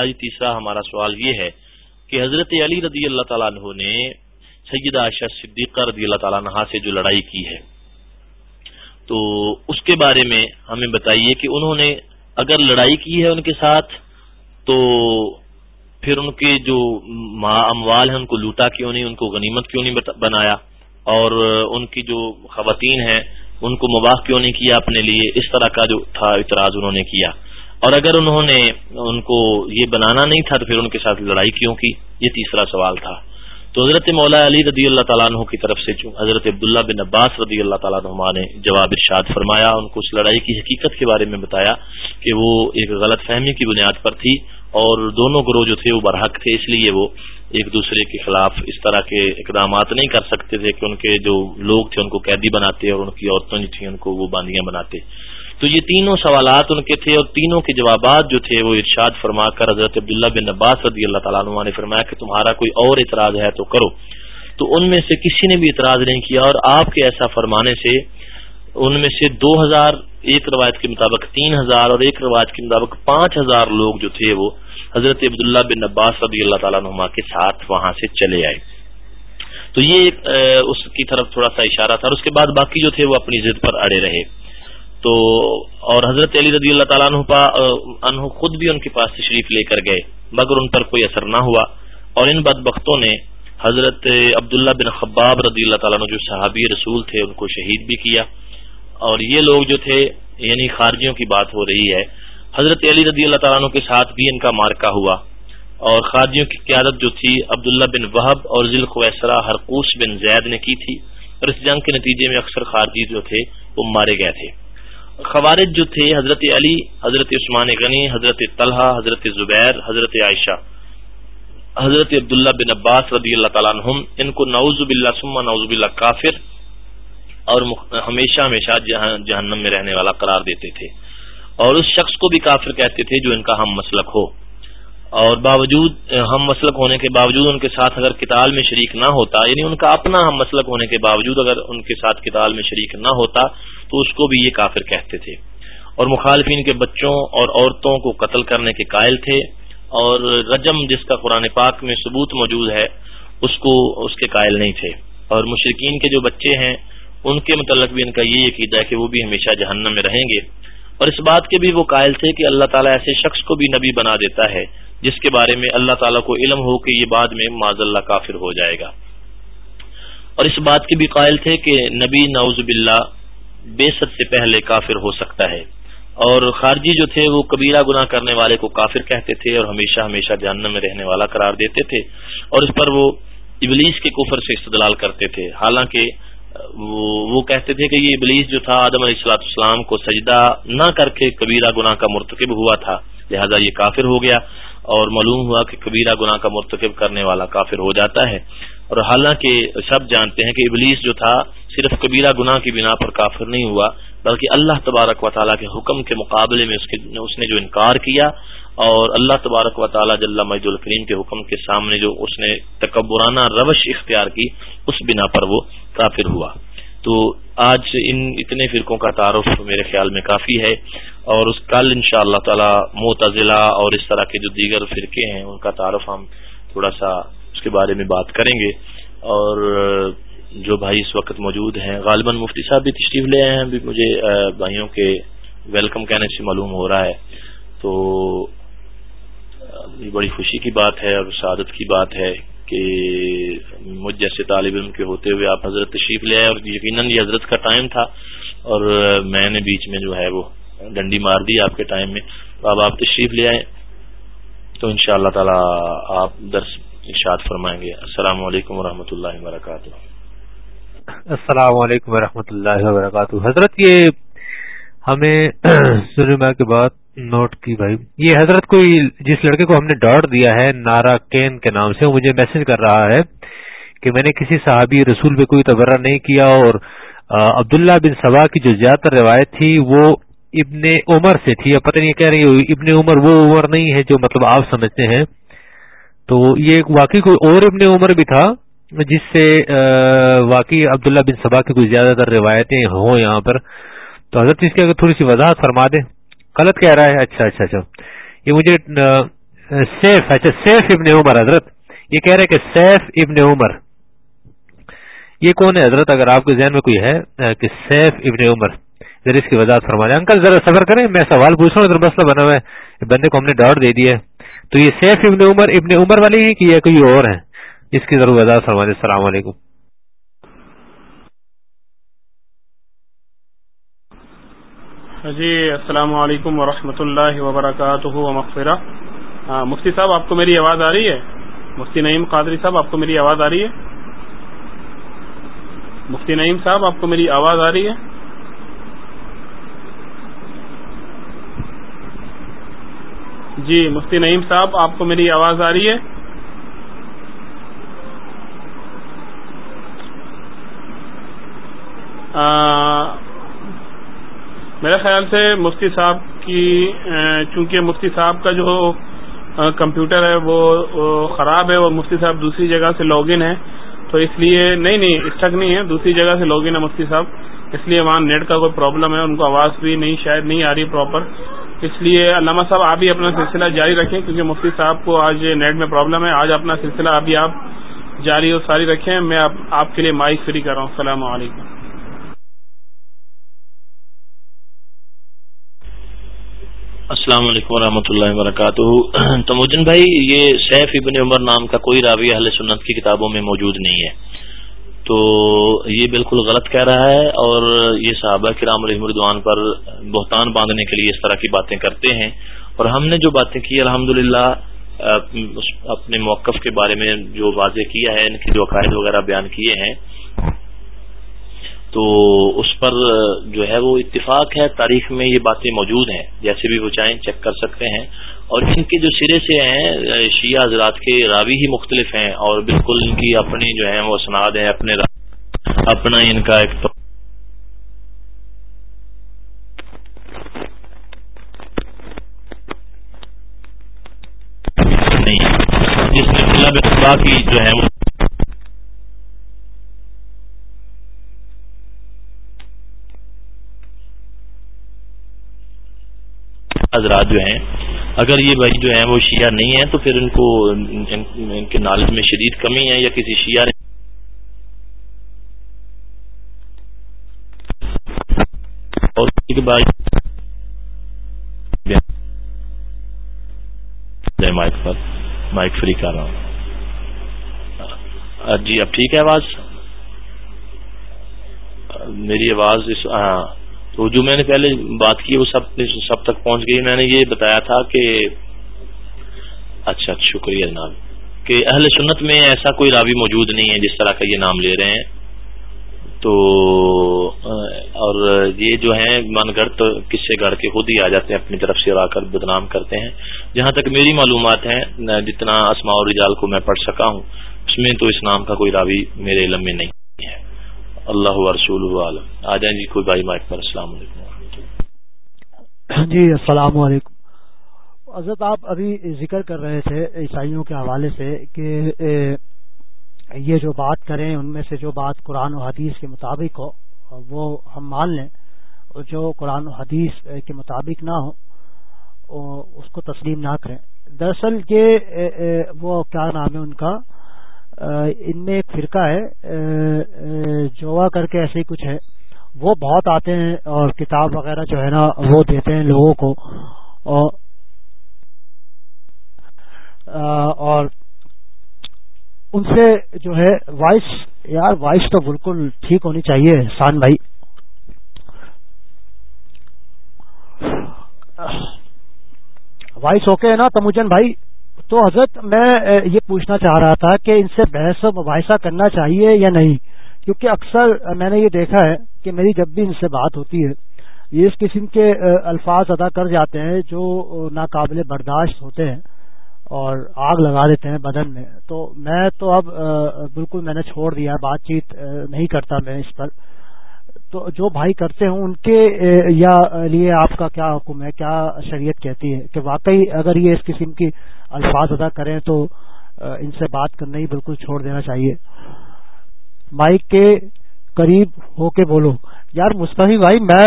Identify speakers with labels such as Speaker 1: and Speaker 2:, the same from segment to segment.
Speaker 1: تیسرا ہمارا سوال یہ ہے کہ حضرت علی رضی اللہ تعالیٰ عنہ نے سیدہ عائشہ صدیقہ رضی اللہ تعالیٰ عنہ سے جو لڑائی کی ہے تو اس کے بارے میں ہمیں بتائیے کہ انہوں نے اگر لڑائی کی ہے ان کے ساتھ تو پھر ان کے جو ماں اموال ہیں ان کو لوٹا کیوں نہیں ان کو غنیمت کیوں نہیں بنایا اور ان کی جو خواتین ہیں ان کو مباح کیوں نہیں کیا اپنے لیے اس طرح کا جو تھا اعتراض انہوں نے کیا اور اگر انہوں نے ان کو یہ بنانا نہیں تھا تو پھر ان کے ساتھ لڑائی کیوں کی یہ تیسرا سوال تھا تو حضرت مولا علی رضی اللہ تعالیٰ عنہ کی طرف سے حضرت عبداللہ بن عباس رضی اللہ تعالیٰ عنہ نے جواب ارشاد فرمایا ان کو اس لڑائی کی حقیقت کے بارے میں بتایا کہ وہ ایک غلط فہمی کی بنیاد پر تھی اور دونوں گروہ جو تھے وہ برحق تھے اس لیے وہ ایک دوسرے کے خلاف اس طرح کے اقدامات نہیں کر سکتے تھے کہ ان کے جو لوگ تھے ان کو قیدی بناتے اور ان کی عورتوں جو تھیں ان کو وہ باندیاں بناتے تو یہ تینوں سوالات ان کے تھے اور تینوں کے جوابات جو تھے وہ ارشاد فرما کر حضرت عبداللہ بن عباس رضی اللہ تعالیٰ عنہ نے فرمایا کہ تمہارا کوئی اور اعتراض ہے تو کرو تو ان میں سے کسی نے بھی اعتراض نہیں کیا اور آپ کے ایسا فرمانے سے ان میں سے دو ہزار ایک روایت کے مطابق تین ہزار اور ایک روایت کے مطابق پانچ ہزار لوگ جو تھے وہ حضرت عبداللہ بن عباس رضی اللہ تعالیٰ نما کے ساتھ وہاں سے چلے آئے تو یہ اس کی طرف تھوڑا سا اشارہ تھا اور اس کے بعد باقی جو تھے وہ اپنی ضد پر اڑے رہے تو اور حضرت علی رضی اللہ تعالیٰ عنہ خود بھی ان کے پاس تشریف لے کر گئے مگر ان پر کوئی اثر نہ ہوا اور ان بد بختوں نے حضرت عبداللہ بن خباب رضی اللہ تعالیٰ عنہ جو صحابی رسول تھے ان کو شہید بھی کیا اور یہ لوگ جو تھے یعنی خارجیوں کی بات ہو رہی ہے حضرت علی رضی اللہ تعالیٰ عنہ کے ساتھ بھی ان کا مارکا ہوا اور خارجیوں کی قیادت جو تھی عبداللہ بن وہب اور ذیل خویسرا ہرکوس بن زید نے کی تھی اور اس جنگ کے نتیجے میں اکثر خارجی جو تھے وہ مارے گئے تھے خوارج جو تھے حضرت علی حضرت عثمان غنی حضرت طلحہ حضرت زبیر حضرت عائشہ حضرت عبداللہ بن عباس رضی اللہ تعالیٰ عنہم ان کو نعوذ باللہ ثمہ نعوذ باللہ کافر اور ہمیشہ ہمیشہ جہنم میں رہنے والا قرار دیتے تھے اور اس شخص کو بھی کافر کہتے تھے جو ان کا ہم مسلک ہو اور باوجود ہم مسلک ہونے کے باوجود ان کے ساتھ اگر کتاب میں شریک نہ ہوتا یعنی ان کا اپنا ہم مسلک ہونے کے باوجود اگر ان کے ساتھ کتاب میں شریک نہ ہوتا تو اس کو بھی یہ کافر کہتے تھے اور مخالفین کے بچوں اور عورتوں کو قتل کرنے کے قائل تھے اور رجم جس کا قرآن پاک میں ثبوت موجود ہے اس کو اس کے قائل نہیں تھے اور مشرقین کے جو بچے ہیں ان کے متعلق بھی ان کا یہ عقیدہ ہے کہ وہ بھی ہمیشہ جہنم میں رہیں گے اور اس بات کے بھی وہ قائل تھے کہ اللہ تعالیٰ ایسے شخص کو بھی نبی بنا دیتا ہے جس کے بارے میں اللہ تعالیٰ کو علم ہو کہ یہ بعد میں معذ اللہ کافر ہو جائے گا اور اس بات کے بھی قائل تھے کہ نبی نعوذ باللہ بے سب سے پہلے کافر ہو سکتا ہے اور خارجی جو تھے وہ کبیرہ گناہ کرنے والے کو کافر کہتے تھے اور ہمیشہ ہمیشہ جہنم میں رہنے والا قرار دیتے تھے اور اس پر وہ ابلیس کے کفر سے استدلال کرتے تھے حالانکہ وہ کہتے تھے کہ یہ ابلیس جو تھا آدم علیہ السلاط اسلام کو سجدہ نہ کر کے کبیرہ گناہ کا مرتکب ہوا تھا لہذا یہ کافر ہو گیا اور معلوم ہوا کہ کبیرہ گناہ کا مرتکب کرنے والا کافر ہو جاتا ہے اور حالانکہ سب جانتے ہیں کہ ابلیس جو تھا صرف کبیرہ گناہ کی بنا پر کافر نہیں ہوا بلکہ اللہ تبارک و تعالیٰ کے حکم کے مقابلے میں اس نے جو انکار کیا اور اللہ تبارک و تعالیٰ جل مجد الکریم کے حکم کے سامنے جو اس نے تکبرانہ روش اختیار کی اس بنا پر وہ کافر ہوا تو آج ان اتنے فرقوں کا تعارف میرے خیال میں کافی ہے اور اس کل ان شاء اللہ تعالی معتزلہ اور اس طرح کے جو دیگر فرقے ہیں ان کا تعارف ہم تھوڑا سا اس کے بارے میں بات کریں گے اور جو بھائی اس وقت موجود ہیں غالباً مفتی صاحب بھی تشریف لے آئے ہیں مجھے بھائیوں کے ویلکم کہنے سے معلوم ہو رہا ہے تو یہ بڑی خوشی کی بات ہے اور سعادت کی بات ہے کہ مجھ جیسے طالب علم کے ہوتے ہوئے آپ حضرت تشریف لے آئے اور یقیناً یہ حضرت کا ٹائم تھا اور میں نے بیچ میں جو ہے وہ ڈنڈی مار دی آپ کے ٹائم میں تو اب آپ تشریف لے آئیں تو ان شاء اللہ تعالی آپ درس ارشاد فرمائیں گے السلام علیکم ورحمۃ اللہ وبرکاتہ
Speaker 2: السلام علیکم ورحمۃ اللہ وبرکاتہ حضرت یہ ہمیں کے بعد نوٹ کی بھائی یہ حضرت کوئی جس لڑکے کو ہم نے ڈاٹ دیا ہے نارا کین کے نام سے وہ مجھے میسج کر رہا ہے کہ میں نے کسی صحابی رسول پہ کوئی تبرہ نہیں کیا اور عبداللہ بن سبا کی جو زیادہ تر روایت تھی وہ ابن عمر سے تھی پتہ نہیں کہہ رہی ابن عمر وہ عمر نہیں ہے جو مطلب آپ سمجھتے ہیں تو یہ واقعی کوئی اور ابن عمر بھی تھا جس سے واقعی عبداللہ بن سبا کی کوئی زیادہ تر روایتیں ہوں یہاں پر تو حضرت اس کی اگر تھوڑی سی وضاحت فرما دے غلط کہہ رہا ہے اچھا اچھا اچھا یہ مجھے سیف اچھا سیف ابن عمر حضرت یہ کہہ رہے کہ سیف ابن عمر یہ کون ہے حضرت اگر آپ کے ذہن میں کوئی ہے کہ سیف ابن عمر ذرا اس کی وضاحت فرما انکل ذرا صبر کریں میں سوال پوچھ رہا ہوں مسئلہ بنا ہوا ہے بندے کو ہم نے ڈاٹ دے دی ہے تو یہ سیف ابن عمر کہ یہ والی اور اس کی ضرور وضاحت فرما دیں السلام علیکم
Speaker 3: جی السلام علیکم ورحمۃ اللہ وبرکاتہ مغفرہ مفتی صاحب آپ کو میری آواز آ رہی ہے مفتی نعیم قادری صاحب آپ کو میری آواز آ رہی ہے مفتی نعیم صاحب آپ کو میری آواز آ رہی ہے جی مفتی نعیم صاحب آپ کو میری آواز آ رہی ہے میرے خیال سے مفتی صاحب کی چونکہ مفتی صاحب کا جو کمپیوٹر ہے وہ خراب ہے اور مفتی صاحب دوسری جگہ سے لاگ ان ہے تو اس لیے نہیں نہیں اسٹک نہیں ہے دوسری جگہ سے لاگ ان ہے مفتی صاحب اس لیے وہاں نیٹ کا کوئی پرابلم ہے ان کو آواز بھی نہیں شاید نہیں آ رہی پراپر اس لیے علامہ صاحب آپ ہی اپنا سلسلہ جاری رکھیں کیونکہ مفتی صاحب کو آج نیٹ میں پرابلم ہے آج اپنا سلسلہ ابھی آپ جاری اور ساری رکھیں میں آپ کے لیے مائک فری کر رہا ہوں السلام علیکم
Speaker 1: السلام علیکم ورحمۃ اللہ وبرکاتہ تو مجن بھائی یہ سیف ابن عمر نام کا کوئی راوی اہل سنت کی کتابوں میں موجود نہیں ہے تو یہ بالکل غلط کہہ رہا ہے اور یہ صحابہ رام مردوان پر بہتان باندھنے کے لیے اس طرح کی باتیں کرتے ہیں اور ہم نے جو باتیں کی الحمد اپنے موقف کے بارے میں جو واضح کیا ہے ان کے جو عقائد وغیرہ بیان کیے ہیں تو اس پر جو ہے وہ اتفاق ہے تاریخ میں یہ باتیں موجود ہیں جیسے بھی وہ چاہیں چیک کر سکتے ہیں اور ان کے جو سرے سے ہیں شیعہ حضرات کے راوی ہی مختلف ہیں اور بالکل ان کی اپنی جو ہیں وہ اسناد ہیں اپنے اپنا ان کا ایک جو ہے حضرات جو ہیں اگر یہ بھائی جو ہیں وہ شیعہ نہیں ہیں تو پھر ان کو ان کے نالج میں شدید کمی ہے یا کسی جی، مائک فری کر رہا ہوں جی اب ٹھیک ہے آواز میری آواز تو جو میں نے پہلے بات کی وہ سب سب تک پہنچ گئی میں نے یہ بتایا تھا کہ اچھا شکریہ جناب کہ اہل سنت میں ایسا کوئی راوی موجود نہیں ہے جس طرح کا یہ نام لے رہے ہیں تو اور یہ جو ہیں من گڑھ تو کس سے گڑھ کے خود ہی آ جاتے ہیں اپنی طرف سے آ کر بدنام کرتے ہیں جہاں تک میری معلومات ہیں جتنا اسماور رجال کو میں پڑھ سکا ہوں اس میں تو اس نام کا کوئی راوی میرے علم میں نہیں ہے اللہ رسول عالم آ جائیں جی کوئی بھائی مائک پر السلام علیکم
Speaker 4: جی السلام علیکم
Speaker 1: حضرت آپ ابھی ذکر کر رہے
Speaker 4: تھے عیسائیوں کے حوالے سے کہ یہ جو بات کریں ان میں سے جو بات قرآن و حدیث کے مطابق ہو وہ ہم مان لیں جو قرآن و حدیث کے مطابق نہ ہو اس کو تسلیم نہ کریں دراصل یہ وہ کیا نام ہے ان کا ان میں ایک فرقہ ہے جوا کر کے ایسے ہی کچھ ہے وہ بہت آتے ہیں اور کتاب وغیرہ جو ہے نا وہ دیتے ہیں لوگوں کو اور ان سے جو ہے وائس یار وائس تو بالکل ٹھیک ہونی چاہیے سان بھائی وائس اوکے ہے نا تمجن بھائی تو حضرت میں یہ پوچھنا چاہ رہا تھا کہ ان سے بحث و مباحثہ کرنا چاہیے یا نہیں کیونکہ اکثر میں نے یہ دیکھا ہے کہ میری جب بھی ان سے بات ہوتی ہے یہ اس قسم کے الفاظ ادا کر جاتے ہیں جو ناقابل برداشت ہوتے ہیں اور آگ لگا دیتے ہیں بدن میں تو میں تو اب بالکل میں نے چھوڑ دیا بات چیت نہیں کرتا میں اس پر تو جو بھائی کرتے ہیں ان کے یا لیے آپ کا کیا حکم ہے کیا شریعت کہتی ہے کہ واقعی اگر یہ اس قسم کی الفاظ ادا کریں تو ان سے بات کرنا ہی بالکل چھوڑ دینا چاہیے مائک کے قریب ہو کے بولو یار مستحی بھائی میں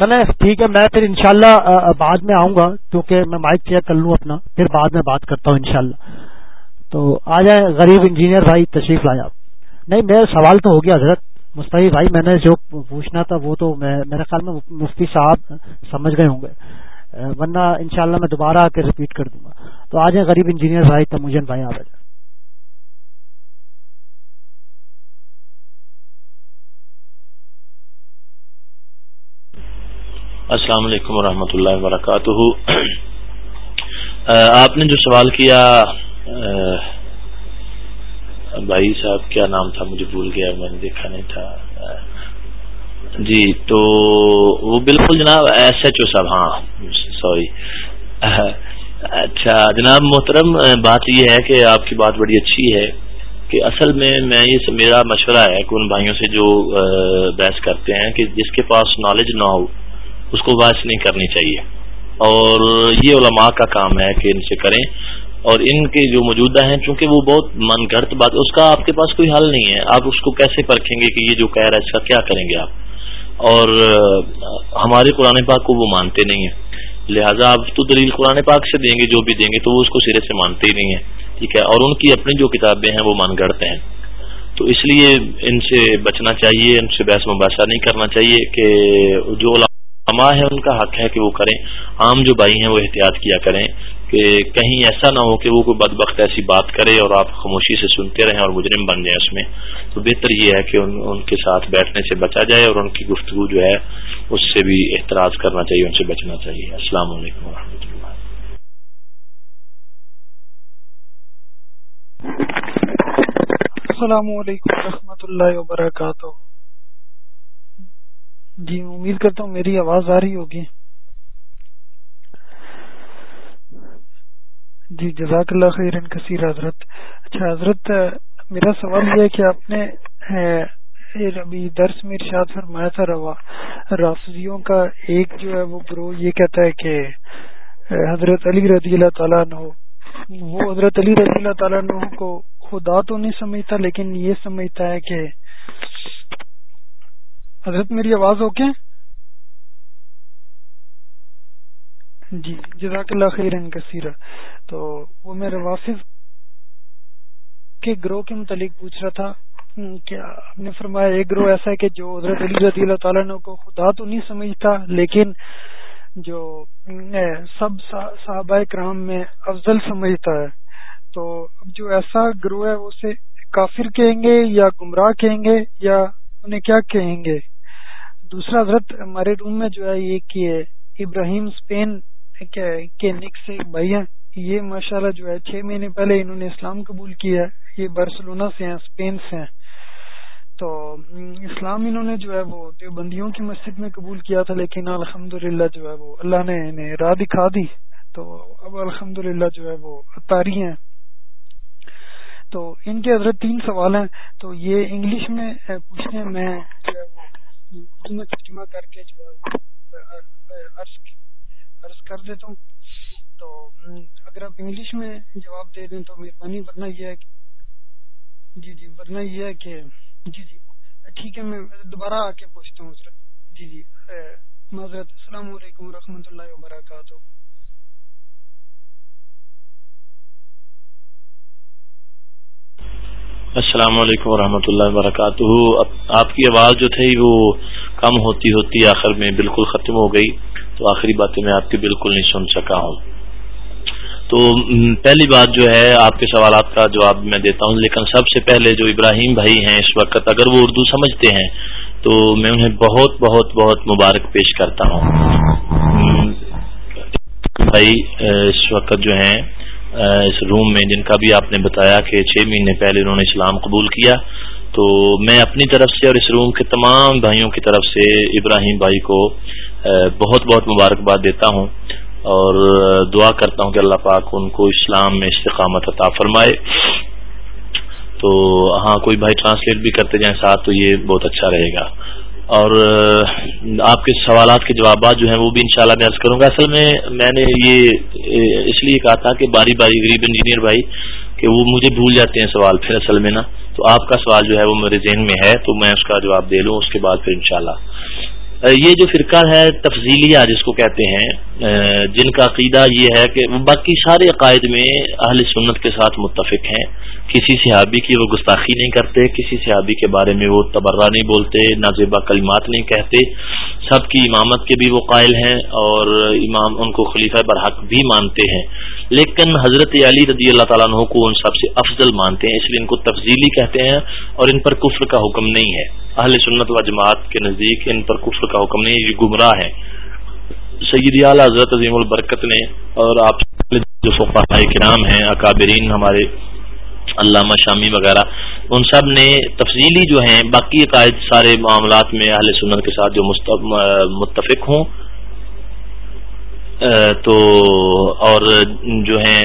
Speaker 4: چلے ٹھیک ہے میں پھر انشاءاللہ بعد میں آؤں گا کیونکہ میں مائک چیک کر لوں اپنا پھر بعد میں بات کرتا ہوں انشاءاللہ تو آ جائیں غریب انجینئر بھائی تشریف لائے آپ نہیں میرا سوال تو ہو گیا حضرت مستحی بھائی میں نے جو پوچھنا تھا وہ تو میرے خیال میں مفتی صاحب سمجھ گئے ہوں گے ورنہ انشاءاللہ میں دوبارہ آ کے ریپیٹ کر دوں گا تو آ جائیں غریب انجینئر بھائی بھائی تموجن آ جائے
Speaker 1: السلام علیکم ورحمۃ اللہ وبرکاتہ آپ نے جو سوال کیا بھائی صاحب کیا نام تھا مجھے بھول گیا میں نے دیکھا نہیں تھا جی تو وہ بالکل جناب ایس ایچ او صاحب ہاں سوری اچھا جناب محترم بات یہ ہے کہ آپ کی بات بڑی اچھی ہے کہ اصل میں میں یہ میرا مشورہ ہے کہ ان بھائیوں سے جو بحث کرتے ہیں کہ جس کے پاس نالج نہ ہو اس کو بحث نہیں کرنی چاہیے اور یہ علماء کا کام ہے کہ ان سے کریں اور ان کے جو موجودہ ہیں چونکہ وہ بہت من گھڑت بات اس کا آپ کے پاس کوئی حل نہیں ہے آپ اس کو کیسے پرکھیں گے کہ یہ جو کہہ رہا ہے اس کا کیا کریں گے آپ اور ہمارے قرآن پاک کو وہ مانتے نہیں ہیں لہٰذا آپ تو دلیل قرآن پاک سے دیں گے جو بھی دیں گے تو وہ اس کو سرے سے مانتے ہی نہیں ہیں ٹھیک ہے اور ان کی اپنی جو کتابیں ہیں وہ مان گڑتے ہیں تو اس لیے ان سے بچنا چاہیے ان سے بحث مباحثہ نہیں کرنا چاہیے کہ جو علماء ہیں ان کا حق ہے کہ وہ کریں عام جو بھائی ہیں وہ احتیاط کیا کریں کہ کہیں ایسا نہ ہو کہ وہ کوئی بدبخت ایسی بات کرے اور آپ خاموشی سے سنتے رہیں اور مجرم بن جائیں اس میں تو بہتر یہ ہے کہ ان ان کے ساتھ بیٹھنے سے بچا جائے اور ان کی گفتگو جو ہے اس سے بھی احتراج کرنا چاہیے ان سے بچنا چاہیے السلام علیکم و اللہ
Speaker 5: السلام علیکم رحمۃ اللہ وبرکاتہ جی امید کرتا ہوں میری آواز آ رہی ہوگی جی جزاک اللہ خیر کثیر حضرت اچھا حضرت میرا سوال یہ ہے کہ آپ نے ابھی درس میں ارشاد فرمایا تھا روا کا ایک جو ہے وہ گروہ یہ کہتا ہے کہ حضرت علی رضی اللہ تعالیٰ وہ حضرت علی رضی اللہ تعالیٰ عنہ کو خدا تو نہیں سمجھتا لیکن یہ سمجھتا ہے کہ حضرت میری آواز اوکے جی جزاک اللہ کثیرہ تو وہ میں روافظ کے گروہ کے متعلق پوچھ رہا تھا کیا آپ نے فرمایا ایک گروہ ایسا ہے کہ جو حضرت علی رضی اللہ تعالیٰ کو خدا تو نہیں سمجھتا لیکن جو سب صحابہ کرام میں افضل سمجھتا ہے تو اب جو ایسا گروہ ہے اسے کافر کہیں گے یا گمراہ کہیں گے یا انہیں کیا کہیں گے دوسرا حضرت ہمارے روم میں جو ہے یہ کہ ابراہیم اسپین نک سے بھائی ہیں یہ ماشاءاللہ جو ہے چھ مہینے پہلے انہوں نے اسلام قبول کیا یہ بارسلونا سے ہیں ہیں اسپین سے تو اسلام انہوں نے جو ہے وہ دیوبندیوں کی مسجد میں قبول کیا تھا لیکن الحمد جو ہے وہ اللہ نے انہیں راہ دکھا دی تو اب الحمد جو ہے وہ اتاری ہیں تو ان کے حضرت تین سوال ہیں تو یہ انگلش میں پوچھنے میں جو ہے وہ ترجمہ کر کے جو ہے عرض کر دیتا ہوں تو اگر آپ انگلش میں جواب دے دیں تو مہربانی ورنہ یہ جی، جی، یہ ہے ہے جی جی جی جی کہ ٹھیک ہے میں دوبارہ آ کے پوچھتا ہوں حضرت جی جی معذرت السلام علیکم ورحمۃ اللہ وبرکاتہ
Speaker 1: السلام علیکم ورحمۃ اللہ وبرکاتہ آپ کی آواز جو تھی وہ کم ہوتی ہوتی آخر میں بالکل ختم ہو گئی تو آخری باتیں میں آپ کی بالکل نہیں سن سکا ہوں تو پہلی بات جو ہے آپ کے سوالات کا جواب میں دیتا ہوں لیکن سب سے پہلے جو ابراہیم بھائی ہیں اس وقت اگر وہ اردو سمجھتے ہیں تو میں انہیں بہت بہت بہت مبارک پیش کرتا ہوں بھائی اس وقت جو ہیں اس روم میں جن کا بھی آپ نے بتایا کہ چھ مہینے پہلے انہوں نے اسلام قبول کیا تو میں اپنی طرف سے اور اس روم کے تمام بھائیوں کی طرف سے ابراہیم بھائی کو بہت بہت مبارکباد دیتا ہوں اور دعا کرتا ہوں کہ اللہ پاک ان کو اسلام میں استقامت عطا فرمائے تو ہاں کوئی بھائی ٹرانسلیٹ بھی کرتے جائیں ساتھ تو یہ بہت اچھا رہے گا اور آپ کے سوالات کے جوابات جو ہیں وہ بھی انشاءاللہ میں عرض کروں گا اصل میں میں نے یہ اس لیے کہا تھا کہ باری باری غریب انجینئر بھائی کہ وہ مجھے بھول جاتے ہیں سوال پھر اصل میں نا تو آپ کا سوال جو ہے وہ میرے ذہن میں ہے تو میں اس کا جواب دے لوں اس کے بعد پھر انشاءاللہ یہ جو فرقہ ہے تفضیلیہ جس کو کہتے ہیں جن کا عقیدہ یہ ہے کہ وہ باقی سارے عقائد میں اہل سنت کے ساتھ متفق ہیں کسی صحابی کی وہ گستاخی نہیں کرتے کسی صحابی کے بارے میں وہ تبرہ نہیں بولتے نازیبہ کلمات نہیں کہتے سب کی امامت کے بھی وہ قائل ہیں اور امام ان کو خلیفہ برحق بھی مانتے ہیں لیکن حضرت علی رضی اللہ تعالیٰ عنہ کو ان سب سے افضل مانتے ہیں اس لیے ان کو تفضیلی کہتے ہیں اور ان پر کفر کا حکم نہیں ہے اہل سنت و جماعت کے نزدیک ان پر کفر کا حکم نہیں یہ گمراہ سیدی اعلیٰ حضرت عظیم البرکت نے اور آپ جو کرام ہیں اکابرین ہمارے علامہ شامی وغیرہ ان سب نے تفصیلی جو ہیں باقی عقائد سارے معاملات میں اہل سنت کے ساتھ جو متفق ہوں تو اور جو ہیں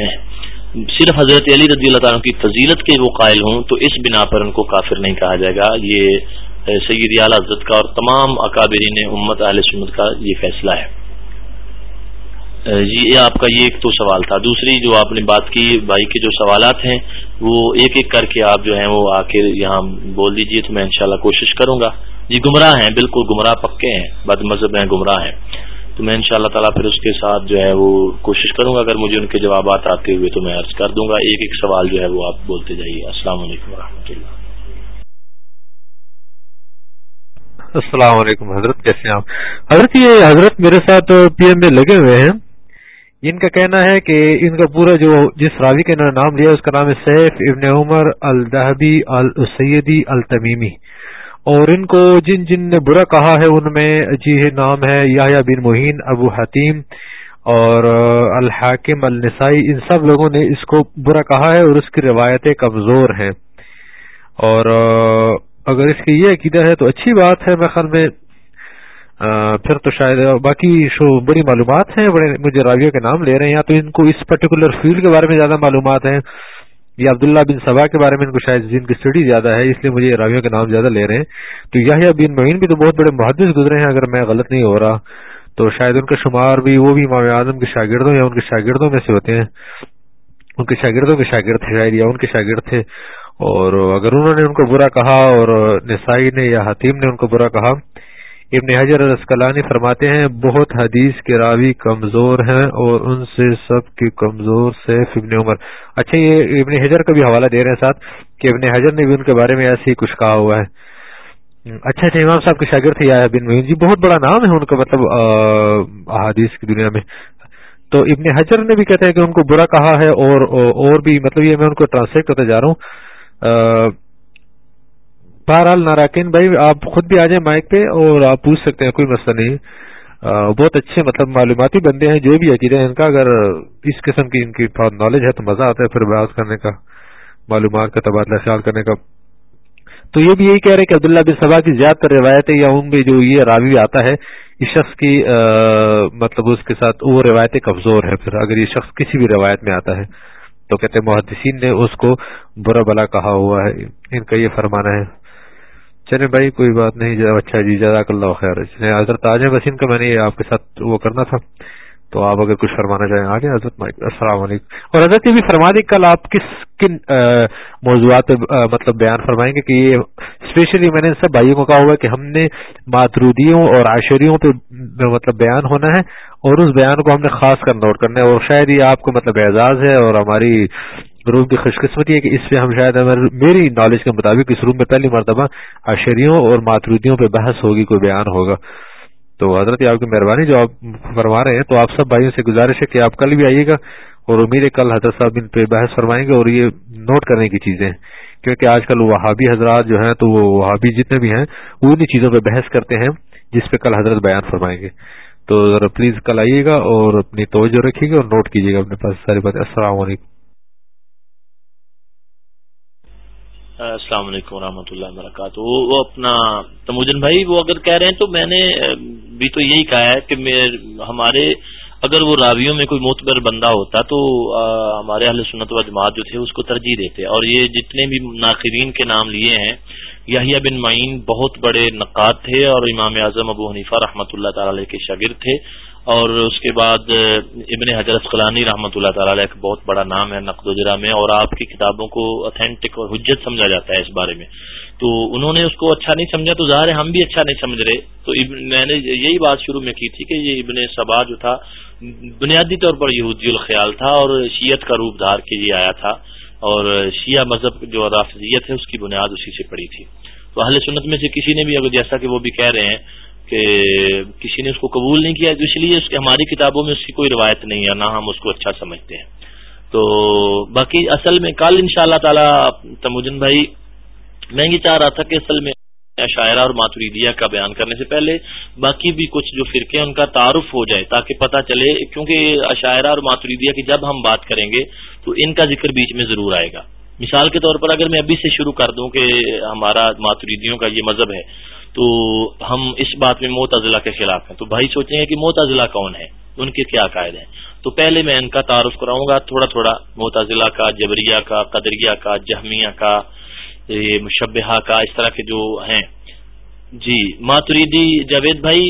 Speaker 1: صرف حضرت علی رضی اللہ تعالیٰ کی فضیلت کے وہ قائل ہوں تو اس بنا پر ان کو کافر نہیں کہا جائے گا یہ سید اعلی حضرت کا اور تمام اکابرین امت اہل سمت کا یہ فیصلہ ہے جی، یہ آپ کا یہ ایک تو سوال تھا دوسری جو آپ نے بات کی بھائی کے جو سوالات ہیں وہ ایک ایک کر کے آپ جو ہیں وہ آ کے یہاں بول دیجئے تو میں انشاءاللہ کوشش کروں گا جی گمراہ ہیں بالکل گمراہ پکے ہیں بد مذہب ہیں گمراہ ہیں تو میں ان شاء اللہ تعالیٰ پھر اس کے ساتھ جو ہے وہ کوشش کروں گا اگر مجھے ان کے جوابات آتے ہوئے تو میں عرض کر دوں گا ایک ایک سوال جو ہے وہ آپ بولتے جائیے السلام علیکم و اللہ السلام علیکم حضرت کیسے آپ
Speaker 2: حضرت یہ حضرت میرے ساتھ پی ایم میں لگے ہوئے ہیں ان کا کہنا ہے کہ ان کا پورا جو جس راوی کے انہوں نے نام لیا اس کا نام ہے سیف ابن عمر الدہبی السیدی التمیمی اور ان کو جن جن نے برا کہا ہے ان میں جی نام ہے یاہیا بن محین ابو حتیم اور الحاکم النسائی ان سب لوگوں نے اس کو برا کہا ہے اور اس کی روایتیں کمزور ہیں اور اگر اس کی یہ عقیدہ ہے تو اچھی بات ہے میرے خیال میں پھر تو شاید باقی شو بڑی معلومات ہیں بڑے مجھے راویوں کے نام لے رہے ہیں یا تو ان کو اس پرٹیکولر فیلڈ کے بارے میں زیادہ معلومات ہیں یا عبداللہ بن سبا کے بارے میں ان کو شاید جن کی اسٹڈی زیادہ ہے اس لیے مجھے راویوں کے نام زیادہ لے رہے ہیں تو یا بڑے محدث گزرے ہیں اگر میں غلط نہیں ہو رہا تو شاید ان کا شمار بھی وہ بھی امام اعظم کے شاگردوں یا ان کے شاگردوں میں سے ہوتے ہیں ان کے شاگردوں کے شاگرد تھے شاید یا ان کے شاگرد تھے اور اگر انہوں نے ان کو برا کہا اور نسائی نے یا حتیم نے ان کو برا کہا ابن حجر رسکلانی فرماتے ہیں بہت حدیث کے راوی کمزور ہیں اور ان سے سب کی کمزور سے ابن عمر اچھا یہ ابن حجر کا بھی حوالہ دے رہے ہیں ساتھ کہ ابن حجر نے بھی ان کے بارے میں ایسے ہی کچھ کہا ہوا ہے اچھا اچھا امام صاحب کے شاگرد تھے یا بن جی بہت بڑا نام ہے ان کا مطلب احادیث کی دنیا میں تو ابن حجر نے بھی کہتے ہیں کہ ان کو برا کہا ہے اور اور بھی مطلب یہ میں ان کو ٹرانسلیٹ کرتا جا رہا ہوں بہرحال ناراکین بھائی آپ خود بھی آ جائیں مائک پہ اور آپ پوچھ سکتے ہیں کوئی مسئلہ نہیں بہت اچھے مطلب معلوماتی بندے ہیں جو بھی عقیدہ ہیں ان کا اگر اس قسم کی ان کی نالج ہے تو مزہ آتا ہے پھر بات کرنے کا معلومات کا تبادلہ خیال کرنے کا تو یہ بھی یہی کہہ رہے کہ عبداللہ بن صبح کی زیادہ تر روایتیں یا ان میں جو یہ راوی آتا ہے اس شخص کی مطلب اس کے ساتھ وہ روایتیں کمزور ہے پھر اگر یہ شخص کسی بھی روایت میں آتا ہے تو کہتے محدثین نے اس کو برا بلا کہا ہوا ہے ان کا یہ فرمانا ہے چلے بھائی کوئی بات نہیں اچھا جی جزاک اللہ خیر یعنی حضرت تاج وسیم کا میں نے آپ کے ساتھ وہ کرنا تھا تو آپ اگر کچھ فرمانا چاہیں گے آگے حضرت السلام علیکم اور حضرت یہ بھی فرما دیں کل آپ کس کن موضوعات پہ مطلب بیان فرمائیں گے کہ یہ اسپیشلی میں نے سب بھائیوں کو کہا ہوا کہ ہم نے ماترودیوں اور آشریوں پہ مطلب بیان ہونا ہے اور اس بیان کو ہم نے خاص کر نوٹ کرنا ہے اور شاید یہ آپ کو مطلب اعزاز ہے اور ہماری روم کی خوش قسمتی ہے کہ اس پہ ہم شاید میری نالج کے مطابق اس روم میں پہلی مرتبہ آشریوں اور ماترودیوں پہ بحث ہوگی کوئی بیان ہوگا تو حضرت آپ کی مہربانی جو آپ فرما رہے ہیں تو آپ سب بھائیوں سے گزارش ہے کہ آپ کل بھی آئیے گا اور امید ہے کل حضرت صاحب ان پہ بحث فرمائیں گے اور یہ نوٹ کرنے کی چیزیں کیونکہ آج کل وہ حضرات جو ہیں تو وہ ہابی جتنے بھی ہیں وہ انہیں چیزوں پہ بحث کرتے ہیں جس پہ کل حضرت بیان فرمائیں گے تو ذرا پلیز کل آئیے گا اور اپنی توجہ رکھیے گا اور نوٹ کیجیے گا اپنے پاس ساری بات السلام علیکم
Speaker 1: السلام علیکم ورحمۃ اللہ وبرکاتہ وہ اپنا تموجن بھائی وہ اگر کہہ رہے ہیں تو میں نے بھی تو یہی کہا ہے کہ ہمارے اگر وہ راویوں میں کوئی معتبر بندہ ہوتا تو ہمارے اہل سنت و جماعت جو تھے اس کو ترجیح دیتے اور یہ جتنے بھی ناقرین کے نام لیے ہیں یحییٰ بن معین بہت بڑے نقاد تھے اور امام اعظم ابو حنیفہ رحمۃ اللہ تعالی کے شاگرد تھے اور اس کے بعد ابن حجر اسقلانی رحمتہ اللہ تعالیٰ ایک بہت بڑا نام ہے نقد و جرہ میں اور آپ کی کتابوں کو اتھینٹک اور حجت سمجھا جاتا ہے اس بارے میں تو انہوں نے اس کو اچھا نہیں سمجھا تو ظاہر ہے ہم بھی اچھا نہیں سمجھ رہے تو میں نے یہی بات شروع میں کی تھی کہ یہ ابن صبا جو تھا بنیادی طور پر یہودی الخیال تھا اور شیعت کا روپ دھار کے آیا تھا اور شیعہ مذہب جو رافضیت ہے اس کی بنیاد اسی سے پڑی تھی تو اہل سنت میں سے کسی نے بھی اگر جیسا کہ وہ بھی کہہ رہے ہیں کہ کسی نے اس کو قبول نہیں کیا تو اس لیے ہماری کتابوں میں اس کی کوئی روایت نہیں ہے نہ ہم اس کو اچھا سمجھتے ہیں تو باقی اصل میں کل ان شاء اللہ تعالی تمجن بھائی میں یہ چاہ رہا تھا کہ اصل میں شاعرہ اور ماتوریدیا کا بیان کرنے سے پہلے باقی بھی کچھ جو فرقے ہیں ان کا تعارف ہو جائے تاکہ پتہ چلے کیونکہ عشاعرہ اور ماتوریدیا کی جب ہم بات کریں گے تو ان کا ذکر بیچ میں ضرور آئے گا مثال کے طور پر اگر میں ابھی سے شروع کر دوں کہ ہمارا ماتوریدیوں کا یہ مذہب ہے تو ہم اس بات میں موتا کے خلاف ہیں تو بھائی سوچیں گے کہ موتا کون ہے ان کے کیا قائد ہیں تو پہلے میں ان کا تعارف کراؤں گا تھوڑا تھوڑا موتازلہ کا جبریہ کا قدریا کا جہمیہ کا مشبہ کا اس طرح کے جو ہیں جی ماتریدی جاوید بھائی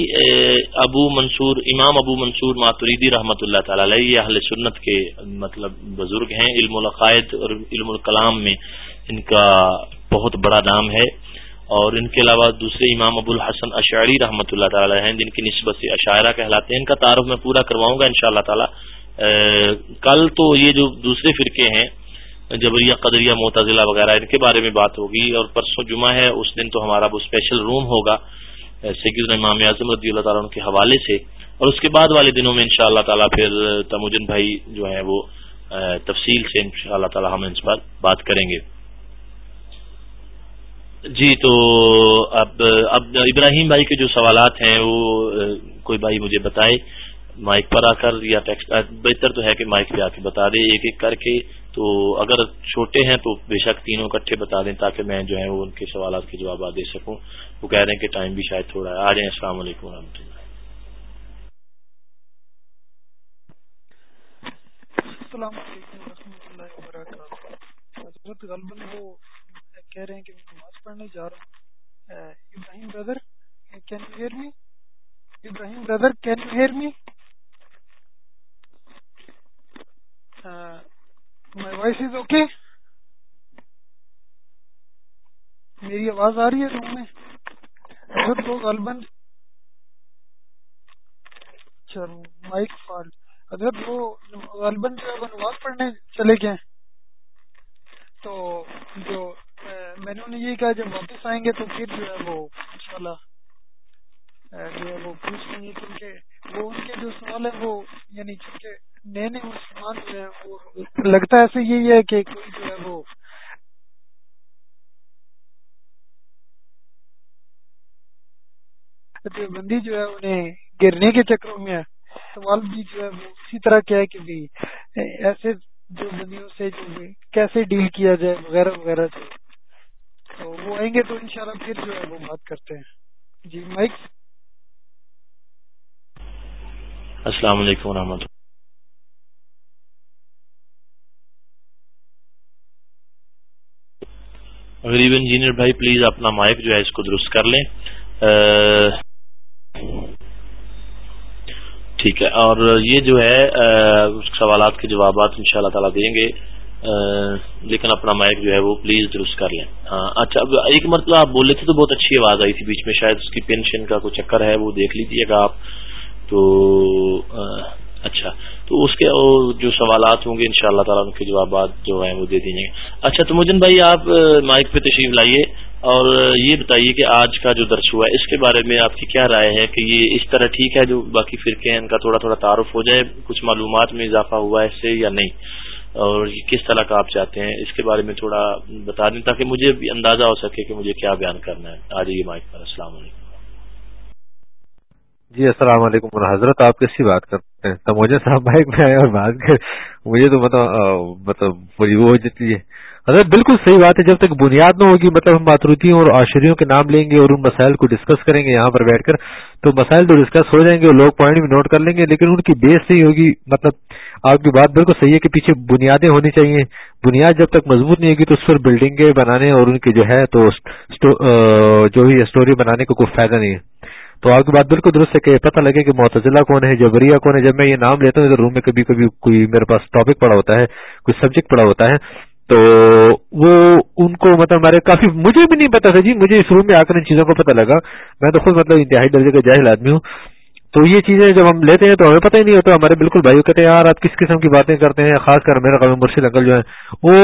Speaker 1: ابو منصور امام ابو منصور ماتریدی رحمۃ اللہ تعالی علیہ یہ اہل سنت کے مطلب بزرگ ہیں علم العقائد اور علم الکلام میں ان کا بہت بڑا نام ہے اور ان کے علاوہ دوسرے امام ابو الحسن اشعری رحمۃ اللہ تعالی ہیں جن کی نسبت سے اشاعرہ کہلاتے ہیں ان کا تعارف میں پورا کرواؤں گا ان شاء اللہ تعالیٰ کل تو یہ جو دوسرے فرقے ہیں جبریہ قدریہ معتضلہ وغیرہ ان کے بارے میں بات ہوگی اور پرسوں جمعہ ہے اس دن تو ہمارا وہ اسپیشل روم ہوگا سگز امام اعظم رضی اللہ تعالیٰ کے حوالے سے اور اس کے بعد والے دنوں میں ان شاء اللہ تعالیٰ پھر تموجن بھائی جو ہیں وہ تفصیل سے ان شاء اللہ تعالیٰ ہم اس پر بات کریں گے جی تو اب اب ابراہیم بھائی کے جو سوالات ہیں وہ کوئی بھائی مجھے بتائے مائک پر آ کر یا بہتر تو ہے کہ مائک پہ آ کے بتا دے ایک ایک کر کے تو اگر چھوٹے ہیں تو بے شک تینوں کٹھے بتا دیں تاکہ میں جو ہے وہ ان کے سوالات کے جواب دے سکوں وہ کہہ رہے ہیں کہ ٹائم بھی شاید تھوڑا ہے آ جائیں السلام علیکم و رحمۃ
Speaker 5: اللہ کہہ رہے ہیں کہ میں نماز پڑھنے جا رہا ہوں Ibrahim brother can you hear me Ibrahim brother can you hear me my voice is okay میری آواز آ رہی ہے روم میں جب کو غالباً چلو مائک فال اگر وہ غالباً جو ہے وہ نماز پڑھنے چلے گئے تو جو میں نے یہی کہا جب واپس آئیں گے تو پھر جو ہے وہ جو ہے وہ پوچھ لیں گے کیونکہ وہ ان کے جو سوال ہے وہ یعنی چونکہ نئے نئے مسلمان جو ہے لگتا ہے یہی ہے کہ کوئی جو ہے وہ بندی جو ہے انہیں گرنے کے چکروں میں سوال بھی جو ہے وہ اسی طرح کیا ہے کہ ایسے جو بندیوں سے جو کیسے ڈیل کیا جائے وغیرہ وغیرہ جو تو وہ آئیں گے تو ان شاء اللہ
Speaker 1: السلام علیکم رحمۃ اللہ غریب انجینئر بھائی پلیز اپنا مائک جو ہے اس کو درست کر لیں ٹھیک ہے اور یہ جو ہے سوالات کے جوابات ان شاء اللہ تعالیٰ دیں گے لیکن اپنا مائک جو ہے وہ پلیز درست کر لیں اچھا اب ایک مرتبہ آپ بولے تھے تو بہت اچھی آواز آئی تھی بیچ میں شاید اس کی پینشن کا کوئی چکر ہے وہ دیکھ لیجیے گا آپ تو اچھا تو اس کے جو سوالات ہوں گے ان شاء اللہ ان کے جوابات جو ہیں وہ دے دیں گے اچھا تو مجن بھائی آپ مائک پہ تشریف لائیے اور یہ بتائیے کہ آج کا جو درس ہوا ہے اس کے بارے میں آپ کی کیا رائے ہے کہ یہ اس طرح ٹھیک ہے جو باقی فرقے ہیں ان کا تھوڑا تھوڑا تعارف ہو جائے کچھ معلومات میں اضافہ ہوا ہے اس سے یا نہیں اور یہ کس طرح کا آپ چاہتے ہیں اس کے بارے میں تھوڑا بتا دیں تاکہ مجھے بھی اندازہ ہو سکے کہ مجھے کیا بیان کرنا ہے آج یہ مائک پر السلام علیکم
Speaker 2: جی السلام علیکم حضرت آپ کس کی بات کرتے ہیں صاحب مائک میں آئے اور بات کر مجھے تو مطلب مجبور ہو جاتی ہے حضرت بالکل صحیح بات ہے جب تک بنیاد نہ ہوگی مطلب ہم ماتروتیوں اور آشریوں کے نام لیں گے اور ان مسائل کو ڈسکس کریں گے یہاں پر بیٹھ کر تو مسائل تو ڈسکس ہو جائیں گے اور لوگ پوائنٹ بھی نوٹ کر لیں گے لیکن ان کی بیس نہیں ہوگی مطلب آپ کی بات بالکل صحیح ہے کہ پیچھے بنیادیں ہونی چاہیے بنیاد جب تک مضبوط نہیں ہوگی تو اس پر بلڈنگیں بنانے اور ان کی جو ہے تو جو اسٹوری بنانے کو کوئی فائدہ نہیں ہے تو آپ کی بات بالکل درست ہے کہ پتہ لگے کہ معتزلہ کون ہے جبریہ کون ہے جب میں یہ نام لیتا ہوں تو روم میں کبھی کبھی کوئی میرے پاس ٹاپک پڑا ہوتا ہے کوئی سبجیکٹ پڑا ہوتا ہے تو وہ ان کو مطلب ہمارے کافی مجھے بھی نہیں پتا تھا جی مجھے اس روم میں آ کر ان چیزوں کو پتا لگا میں تو خود مطلب انتہائی درجے کا جاہل آدمی ہوں تو یہ چیزیں جب ہم لیتے ہیں تو ہمیں پتہ ہی نہیں ہوتا ہمارے بالکل بھائی کہتے ہیں یار آپ کس قسم کی باتیں کرتے ہیں خاص کر میرا قوم مرشد انکل جو ہے وہ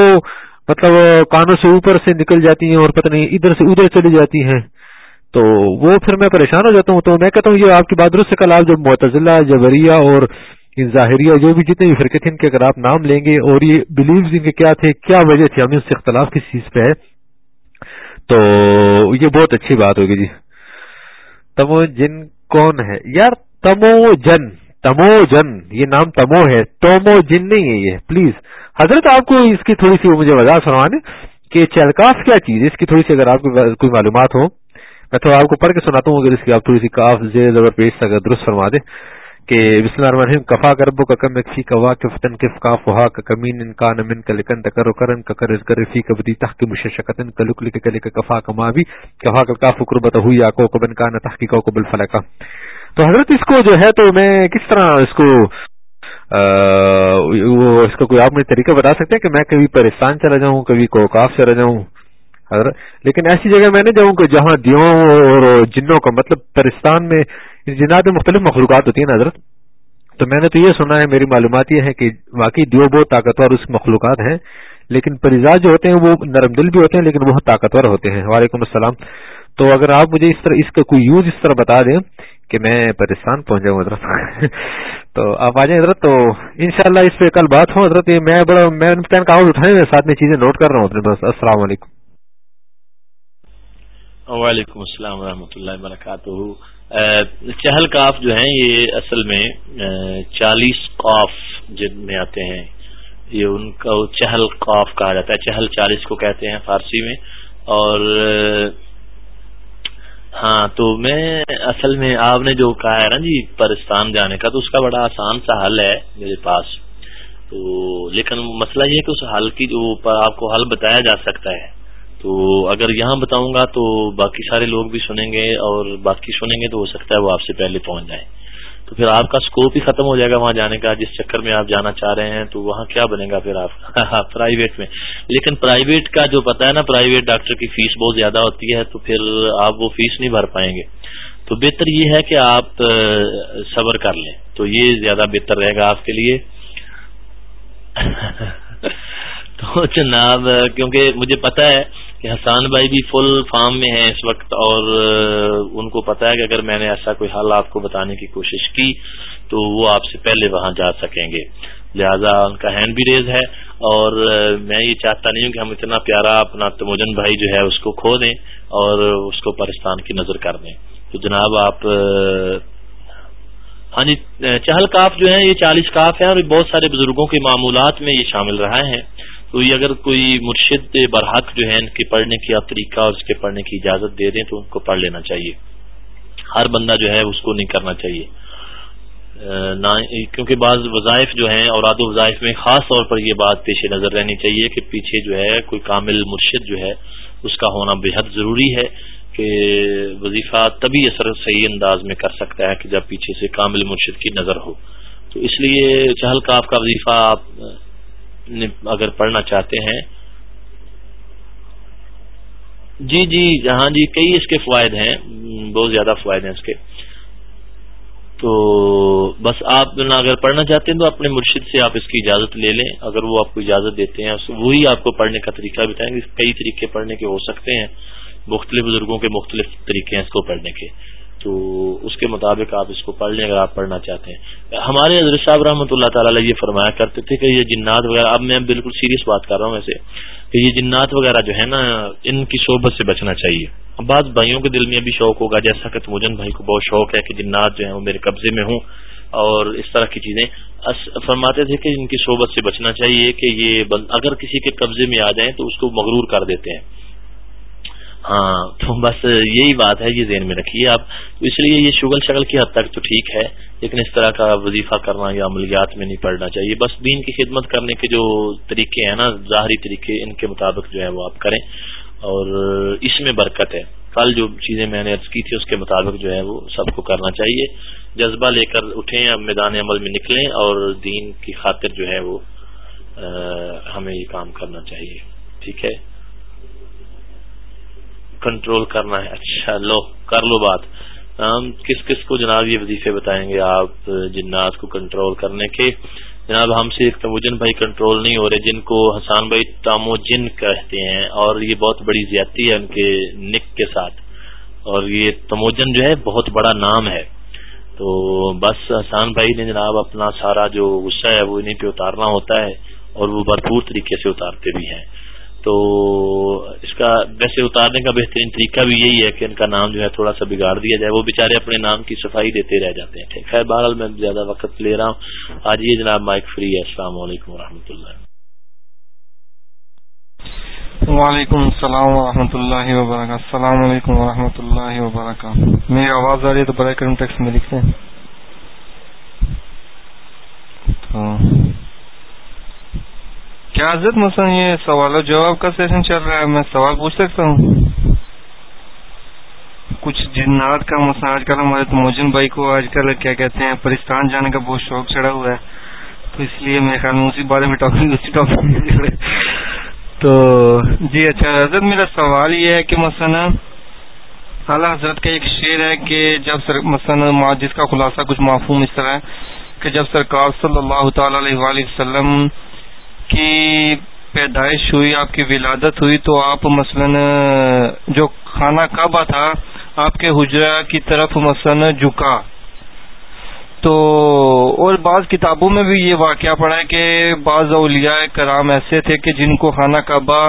Speaker 2: مطلب کانوں سے اوپر سے نکل جاتی ہیں اور پتہ نہیں ادھر سے ادھر چلی جاتی ہیں تو وہ پھر میں پریشان ہو جاتا ہوں تو میں کہتا ہوں یہ آپ کی درست کل آپ جب معتزلہ جبریہ اور ان ظاہریہ جو بھی جتنے بھی فرقے تھے ان کے اگر آپ نام لیں گے اور یہ بلیوز ان کے کیا تھے کیا وجہ تھی ہمیں اس سے اختلاف کس چیز پہ ہے تو یہ بہت اچھی بات ہوگی جی تمو جن کون ہے یار تمو جن تمو جن یہ نام تمو ہے تومو جن نہیں ہے یہ پلیز حضرت آپ کو اس کی تھوڑی سی مجھے وضاحت فرمانے کہ چلکاف کیا چیز اس کی تھوڑی سی اگر آپ کو کوئی معلومات ہو میں تھوڑا آپ کو پڑھ کے سناتا ہوں اگر اس کی آپ تھوڑی سی کاف زیر زبر پیش اگر درست فرما دیں کہ بسم اللہ الرحیم کفا کربو کا کم اکفی کوا کے فتن کے فقا فہا کا کمین ان کا نمن کا لکن تکر و کرن کا کرز گر فی کبدی تح کی مششکتن کا لک لک کلک کفا کما بھی کفا کا کاف قربت ہوئی یا کوکبن کا نہ کو کوکب الفلقہ تو حضرت اس کو جو ہے تو میں کس طرح اس کو وہ اس کا کوئی آپ مجھے طریقہ بتا سکتے ہیں کہ میں کبھی پرستان چلا جاؤں کبھی کوکاف چلا جاؤں حضرت لیکن ایسی جگہ میں نہیں جاؤں کہ جہاں دیوں اور جنوں کا مطلب پرستان میں جنات میں مختلف مخلوقات ہوتی ہیں حضرت تو میں نے تو یہ سنا ہے میری معلومات یہ ہے کہ واقعی دیو بہت طاقتور اس مخلوقات ہیں لیکن پریزاد جو ہوتے ہیں وہ نرم دل بھی ہوتے ہیں لیکن بہت طاقتور ہوتے ہیں وعلیکم السلام تو اگر آپ مجھے اس طرح اس کا کوئی یوز اس طرح بتا دیں کہ میں پرستان پہنچ جاؤں حضرت تو آپ آ جائیں حضرت تو انشاءاللہ اس پہ کل بات ہوں حضرت یہ میں بڑا میں کاغذ اٹھائے میں ساتھ میں چیزیں نوٹ کر رہا ہوں اپنے پاس السلام علیکم
Speaker 1: وعلیکم السلام و اللہ وبرکاتہ چہل کاف جو ہیں یہ اصل میں چالیس کاف جن میں آتے ہیں یہ ان کا چہل کاف کہا جاتا ہے چہل چالیس کو کہتے ہیں فارسی میں اور ہاں تو میں اصل میں آپ نے جو کہا ہے نا جی پرستان جانے کا تو اس کا بڑا آسان سا حل ہے میرے پاس تو لیکن مسئلہ یہ کہ اس حل کی جو آپ کو حل بتایا جا سکتا ہے تو اگر یہاں بتاؤں گا تو باقی سارے لوگ بھی سنیں گے اور باقی سنیں گے تو ہو سکتا ہے وہ آپ سے پہلے پہنچ جائیں تو پھر آپ کا اسکوپ ہی ختم ہو جائے گا وہاں جانے کا جس چکر میں آپ جانا چاہ رہے ہیں تو وہاں کیا بنے گا پھر آپ پرائیویٹ میں لیکن پرائیویٹ کا جو پتا ہے نا پرائیویٹ ڈاکٹر کی فیس بہت زیادہ ہوتی ہے تو پھر آپ وہ فیس نہیں بھر پائیں گے تو بہتر یہ ہے کہ آپ صبر کر لیں تو یہ زیادہ بہتر رہے گا آپ کے لیے تو جناب کیونکہ مجھے پتا ہے کہ حسان بھائی بھی فل فارم میں ہیں اس وقت اور ان کو پتا ہے کہ اگر میں نے ایسا کوئی حال آپ کو بتانے کی کوشش کی تو وہ آپ سے پہلے وہاں جا سکیں گے لہذا ان کا ہینڈ بھی ریز ہے اور میں یہ چاہتا نہیں ہوں کہ ہم اتنا پیارا اپنا تموجن بھائی جو ہے اس کو کھو دیں اور اس کو پرستان کی نظر کر دیں تو جناب آپ ہاں جی چہل کاف جو ہے یہ چالیس کاف ہیں اور بہت سارے بزرگوں کے معمولات میں یہ شامل رہے ہیں تو یہ اگر کوئی مرشد برحق جو ہے ان کے پڑھنے کا طریقہ اور اس کے پڑھنے کی اجازت دے دیں تو ان کو پڑھ لینا چاہیے ہر بندہ جو ہے اس کو نہیں کرنا چاہیے کیونکہ بعض وظائف جو ہیں اور آد وظائف میں خاص طور پر یہ بات پیش نظر رہنی چاہیے کہ پیچھے جو ہے کوئی کامل مرشد جو ہے اس کا ہونا بے حد ضروری ہے کہ وظیفہ تبھی اثر صحیح انداز میں کر سکتا ہے کہ جب پیچھے سے کامل مرشد کی نظر ہو تو اس لیے چہل کا آپ کا وظیفہ آپ اگر پڑھنا چاہتے ہیں جی جی ہاں جی کئی اس کے فوائد ہیں بہت زیادہ فوائد ہیں اس کے تو بس آپ نہ اگر پڑھنا چاہتے ہیں تو اپنے مرشد سے آپ اس کی اجازت لے لیں اگر وہ آپ کو اجازت دیتے ہیں وہی آپ کو پڑھنے کا طریقہ بتائیں گے کئی طریقے پڑھنے کے ہو سکتے ہیں مختلف بزرگوں کے مختلف طریقے ہیں اس کو پڑھنے کے تو اس کے مطابق آپ اس کو پڑھ لیں اگر آپ پڑھنا چاہتے ہیں ہمارے حضرت صاحب رحمۃ اللہ تعالیٰ یہ فرمایا کرتے تھے کہ یہ جنات وغیرہ اب میں بالکل سیریس بات کر رہا ہوں ویسے کہ یہ جنات وغیرہ جو ہے نا ان کی صحبت سے بچنا چاہیے بعض بھائیوں کے دل میں بھی شوق ہوگا جیسا کہ تموجن بھائی کو بہت شوق ہے کہ جنات جو ہیں وہ میرے قبضے میں ہوں اور اس طرح کی چیزیں فرماتے تھے کہ ان کی صحبت سے بچنا چاہیے کہ یہ اگر کسی کے قبضے میں آ جائیں تو اس کو مغرور کر دیتے ہیں ہاں تو بس یہی بات ہے یہ ذہن میں رکھیے آپ اس لیے یہ شگل شکل کی حد تک تو ٹھیک ہے لیکن اس طرح کا وظیفہ کرنا یا عملیات میں نہیں پڑنا چاہیے بس دین کی خدمت کرنے کے جو طریقے ہیں نا ظاہری طریقے ان کے مطابق جو ہے وہ آپ کریں اور اس میں برکت ہے کل جو چیزیں میں نے عرض کی تھی اس کے مطابق جو ہے وہ سب کو کرنا چاہیے جذبہ لے کر اٹھیں میدان عمل میں نکلیں اور دین کی خاطر جو ہے وہ ہمیں یہ کام کرنا چاہیے ٹھیک ہے کنٹرول کرنا ہے اچھا لو کر لو بات ہم کس کس کو جناب یہ وظیفے بتائیں گے آپ جنات کو کنٹرول کرنے کے جناب ہم سے ایک توجن بھائی کنٹرول نہیں ہو رہے جن کو حسان بھائی تاموجن کہتے ہیں اور یہ بہت بڑی زیادتی ہے ان کے نک کے ساتھ اور یہ تموجن جو ہے بہت بڑا نام ہے تو بس حسان بھائی نے جناب اپنا سارا جو غصہ ہے وہ انہیں پہ اتارنا ہوتا ہے اور وہ بھرپور طریقے سے اتارتے بھی ہیں تو اس کا ویسے اتارنے کا بہترین طریقہ بھی یہی ہے کہ ان کا نام جو ہے تھوڑا سا بگاڑ دیا جائے وہ بےچارے اپنے نام کی صفائی دیتے رہ جاتے ہیں خیر بہرحال میں زیادہ وقت لے رہا ہوں آج یہ جناب مائک فری ہے السلام علیکم و اللہ
Speaker 6: وعلیکم السلام و اللہ وبرکاتہ السلام علیکم و اللہ وبرکاتہ میری آواز آ رہی ہے تو برائے کرم ٹیکس میں لکھتے ہیں تو کیا حضرت مسلم یہ سوال و جواب کا سیشن چل رہا ہے میں سوال پوچھ سکتا ہوں کچھ جنات کا مسئلہ آج کل ہمارے موجن بھائی کو آج کل کیا کہتے ہیں پرستان جانے کا بہت شوق چڑھا ہوا ہے تو اس لیے میرے خیال میں میں اسی اسی بارے ٹاپک ٹاپک تو جی اچھا حضرت میرا سوال یہ ہے کہ مسئلہ اعلیٰ حضرت کا ایک شعر ہے کہ جب مثلا جس کا خلاصہ کچھ معفوم اس طرح ہے کہ جب سرکار صلی اللہ تعالی علیہ وسلم کی پیدائش ہوئی آپ کی ولادت ہوئی تو آپ مثلا جو خانہ کعبہ تھا آپ کے حجرا کی طرف مثلا جھکا تو اور بعض کتابوں میں بھی یہ واقعہ پڑا ہے کہ بعض اولیاء کرام ایسے تھے کہ جن کو خانہ کعبہ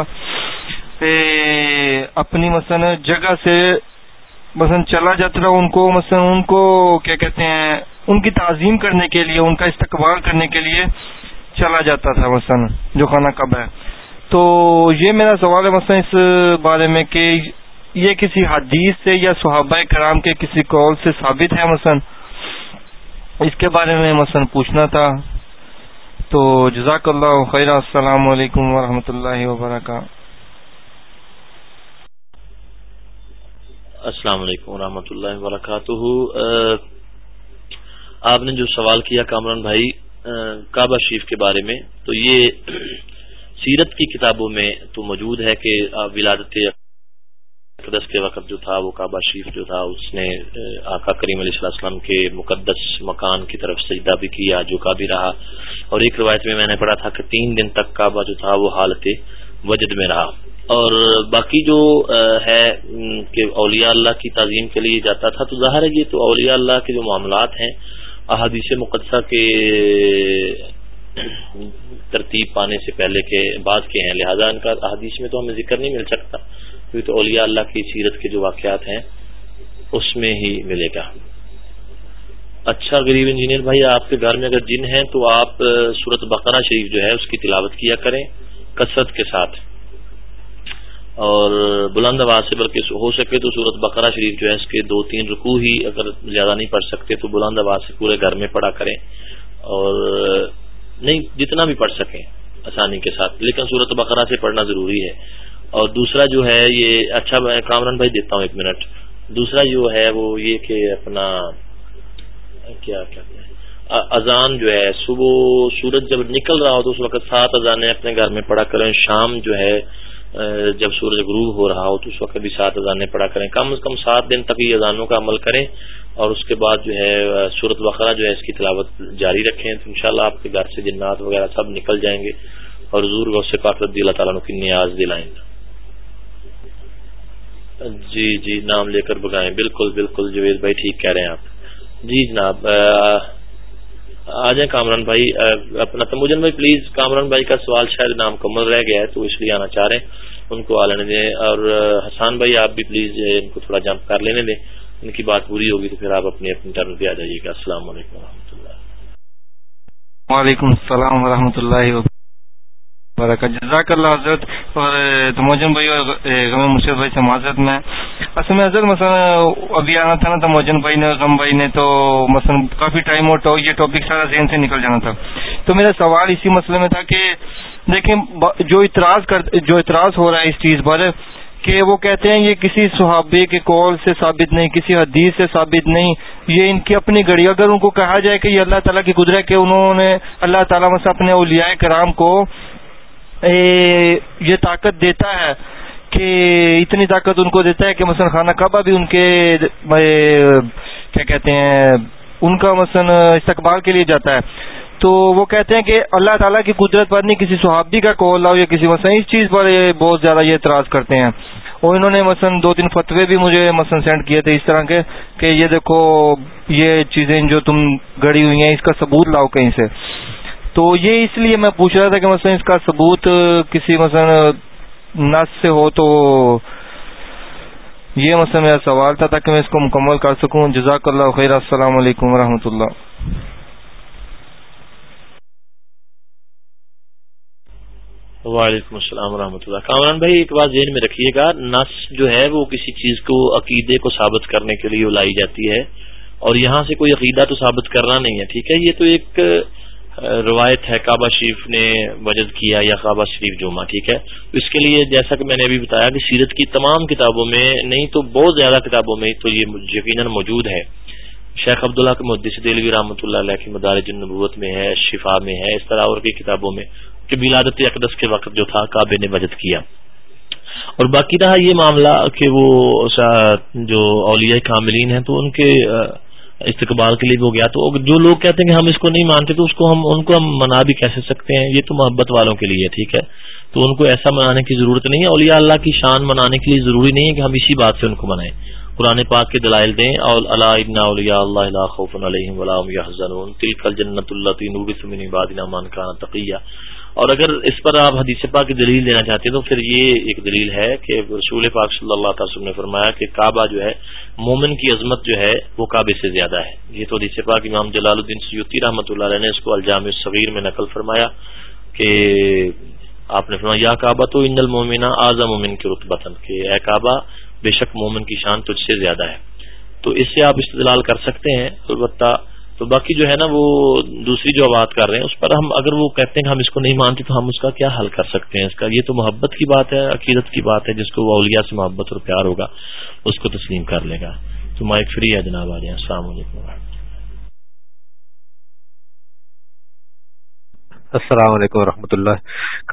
Speaker 6: اپنی مثلا جگہ سے مثلا چلا جاتا تھا ان کو مثلا ان کو کیا کہتے ہیں ان کی تعظیم کرنے کے لیے ان کا استقبال کرنے کے لیے چلا جاتا تھا مثلاً جو کھانا کب ہے تو یہ میرا سوال ہے مثلاً بارے میں کہ یہ کسی حدیث سے یا صحابہ کرام کے کسی قول سے ثابت ہے مثلاً اس کے بارے میں مثلاً پوچھنا تھا تو جزاک اللہ خیر السلام علیکم و رحمۃ اللہ وبرکاتہ
Speaker 1: السلام علیکم ورحمۃ اللہ وبرکاتہ آپ نے جو سوال کیا کامران بھائی کعبہ شریف کے بارے میں تو یہ سیرت کی کتابوں میں تو موجود ہے کہ آپ ولادت اقدس کے وقت جو تھا وہ کعبہ شریف جو تھا اس نے آقا کریم علیہ السلام کے مقدس مکان کی طرف سجدہ بھی کیا جو کا بھی رہا اور ایک روایت میں میں نے پڑھا تھا کہ تین دن تک کعبہ جو تھا وہ حالت وجد میں رہا اور باقی جو ہے کہ اولیاء اللہ کی تعظیم کے لیے جاتا تھا تو ظاہر ہے یہ تو اولیاء اللہ کے جو معاملات ہیں احادیث مقدسہ کے ترتیب پانے سے پہلے کے بعد کے ہیں لہذا ان کا احادیث میں تو ہمیں ذکر نہیں مل سکتا کیونکہ تو اولیاء اللہ کی سیرت کے جو واقعات ہیں اس میں ہی ملے گا اچھا غریب انجینئر بھائی آپ کے گھر میں اگر جن ہیں تو آپ صورت بقرہ شریف جو ہے اس کی تلاوت کیا کریں کثرت کے ساتھ اور بلند آواز سے بلکہ ہو سکے تو سورت بقرہ شریف جو ہے اس کے دو تین رکوع ہی اگر زیادہ نہیں پڑھ سکتے تو بلند آواز سے پورے گھر میں پڑھا کریں اور نہیں جتنا بھی پڑھ سکیں آسانی کے ساتھ لیکن سورت بقرہ سے پڑھنا ضروری ہے اور دوسرا جو ہے یہ اچھا کامران بھائی دیتا ہوں ایک منٹ دوسرا جو ہے وہ یہ کہ اپنا کیا کہتے ہیں اذان جو ہے صبح سورج جب نکل رہا ہو تو اس وقت سات اذانیں اپنے گھر میں پڑھا کریں شام جو ہے جب سورج غروب ہو رہا ہو تو اس وقت بھی سات اذانیں پڑا کریں کم از کم سات دن تک یہ اذانوں کا عمل کریں اور اس کے بعد جو ہے سورت وقرہ جو ہے اس کی تلاوت جاری رکھیں تو انشاءاللہ آپ کے گھر سے جنات وغیرہ سب نکل جائیں گے اور غوث پاک رضی اللہ تعالیٰ کی نیاز دلائیں گے جی جی نام لے کر بگائیں بالکل بالکل جوید بھائی ٹھیک کہہ رہے ہیں آپ جی جناب آ جائیں کامران بھائی اپنا تموجن بھائی پلیز کامران بھائی کا سوال شاید نامکمل رہ گیا ہے تو اس لیے آنا چاہ رہے ہیں ان کو آ لینے دیں اور حسان بھائی آپ بھی پلیز ان کو تھوڑا جمپ کر لینے دیں ان کی بات پوری ہوگی تو پھر آپ اپنے اپنے ٹرن پہ آ جائیے گا السلام علیکم و اللہ
Speaker 6: وعلیکم السلام و اللہ اللہ برا جزاک اللہ حضرت اور موجن بھائی اور غم بھائی سے معذرت میں اصل میں حضرت مثلا ابھی آنا تھا نا موجن بھائی نے غم بھائی نے تو مثلا کافی ٹائم ہو یہ ٹاپک سارا ذہن سے نکل جانا تھا تو میرا سوال اسی مسئلے میں تھا کہ دیکھیں جو اعتراض جو اعتراض ہو رہا ہے اس چیز پر کہ وہ کہتے ہیں یہ کسی صحابے کے قول سے ثابت نہیں کسی حدیث سے ثابت نہیں یہ ان کی اپنی گڑی اگر ان کو کہا جائے کہ یہ اللہ تعالیٰ کی قدرت کے انہوں نے اللہ تعالیٰ مسئلہ اپنے اولیاء کرام کو یہ طاقت دیتا ہے کہ اتنی طاقت ان کو دیتا ہے کہ مثلا خانہ کعبہ بھی ان کے کیا کہتے ہیں ان کا مثلا استقبال کے لیے جاتا ہے تو وہ کہتے ہیں کہ اللہ تعالیٰ کی قدرت پر نہیں کسی صحابی کا کال لاؤ یا کسی مثلا اس چیز پر بہت زیادہ یہ اعتراض کرتے ہیں اور انہوں نے مثلا دو تین فتوے بھی مجھے مثلا سینڈ کیے تھے اس طرح کے کہ یہ دیکھو یہ چیزیں جو تم گڑی ہوئی ہیں اس کا ثبوت لاؤ کہیں سے تو یہ اس لیے میں پوچھ رہا تھا کہ مثلا اس کا ثبوت کسی مثلا نس سے ہو تو یہ مثلا میرا سوال تھا تاکہ میں اس کو مکمل کر سکوں جزاک اللہ خیر السلام علیکم ورحمۃ اللہ
Speaker 1: وعلیکم السلام ورحمۃ اللہ کامران بھائی ایک بات ذہن میں رکھیے گا نس جو ہے وہ کسی چیز کو عقیدے کو ثابت کرنے کے لیے لائی جاتی ہے اور یہاں سے کوئی عقیدہ تو ثابت کرنا نہیں ہے ٹھیک ہے یہ تو ایک روایت ہے کعبہ شریف نے وجد کیا یا کعبہ شریف جمع ٹھیک ہے اس کے لیے جیسا کہ میں نے ابھی بتایا کہ سیرت کی تمام کتابوں میں نہیں تو بہت زیادہ کتابوں میں تو یہ یقیناً موجود ہے شیخ عبداللہ کے دلوی رحمۃ اللہ علیہ کی مدار جنبوت میں ہے شفا میں ہے اس طرح اور کی کتابوں میں جو ولادت اقدس کے وقت جو تھا کعبے نے وجد کیا اور باقی رہا یہ معاملہ کہ وہ جو اولیاء کاملین ہیں تو ان کے استقبال کے لیے بھی ہو گیا تو جو لوگ کہتے ہیں کہ ہم اس کو نہیں مانتے تو اس کو ہم ان کو ہم منا بھی کیسے سکتے ہیں یہ تو محبت والوں کے لیے ٹھیک ہے تو ان کو ایسا منانے کی ضرورت نہیں ہے اولیاء اللہ کی شان منانے کے لیے ضروری نہیں ہے کہ ہم اسی بات سے ان کو منائیں قرآن پاک کے دلائل دیں اور اللہ ابن اولیاء اللہ خوف علیہ ولاح النت اللہ مانکانا تقیہ اور اگر اس پر آپ حدیث پاک کی دلیل دینا چاہتے ہیں تو پھر یہ ایک دلیل ہے کہ رسول پاک صلی اللہ تعالی وسلم نے فرمایا کہ کعبہ جو ہے مومن کی عظمت جو ہے وہ کعبے سے زیادہ ہے یہ تو حدیث پاک امام جلال الدین سیوتی رحمۃ اللہ علیہ نے اس کو الجام الصغیر میں نقل فرمایا کہ آپ نے فرمایا یا کعبہ تو ان المومنا آزا مومن کے رتبتن کہ اے کعبہ بے شک مومن کی شان تجھ سے زیادہ ہے تو اس سے آپ استدلال کر سکتے ہیں البتہ تو باقی جو ہے نا وہ دوسری جو بات کر رہے ہیں اس پر ہم اگر وہ کہتے ہیں کہ ہم اس کو نہیں مانتے تو ہم اس کا کیا حل کر سکتے ہیں اس کا یہ تو محبت کی بات ہے عقیدت کی بات ہے جس کو وہ اولیا سے محبت اور پیار ہوگا اس کو تسلیم کر لے گا تو مائک فری ہے جناب آ رہے ہیں السلام علیکم
Speaker 2: السلام علیکم و اللہ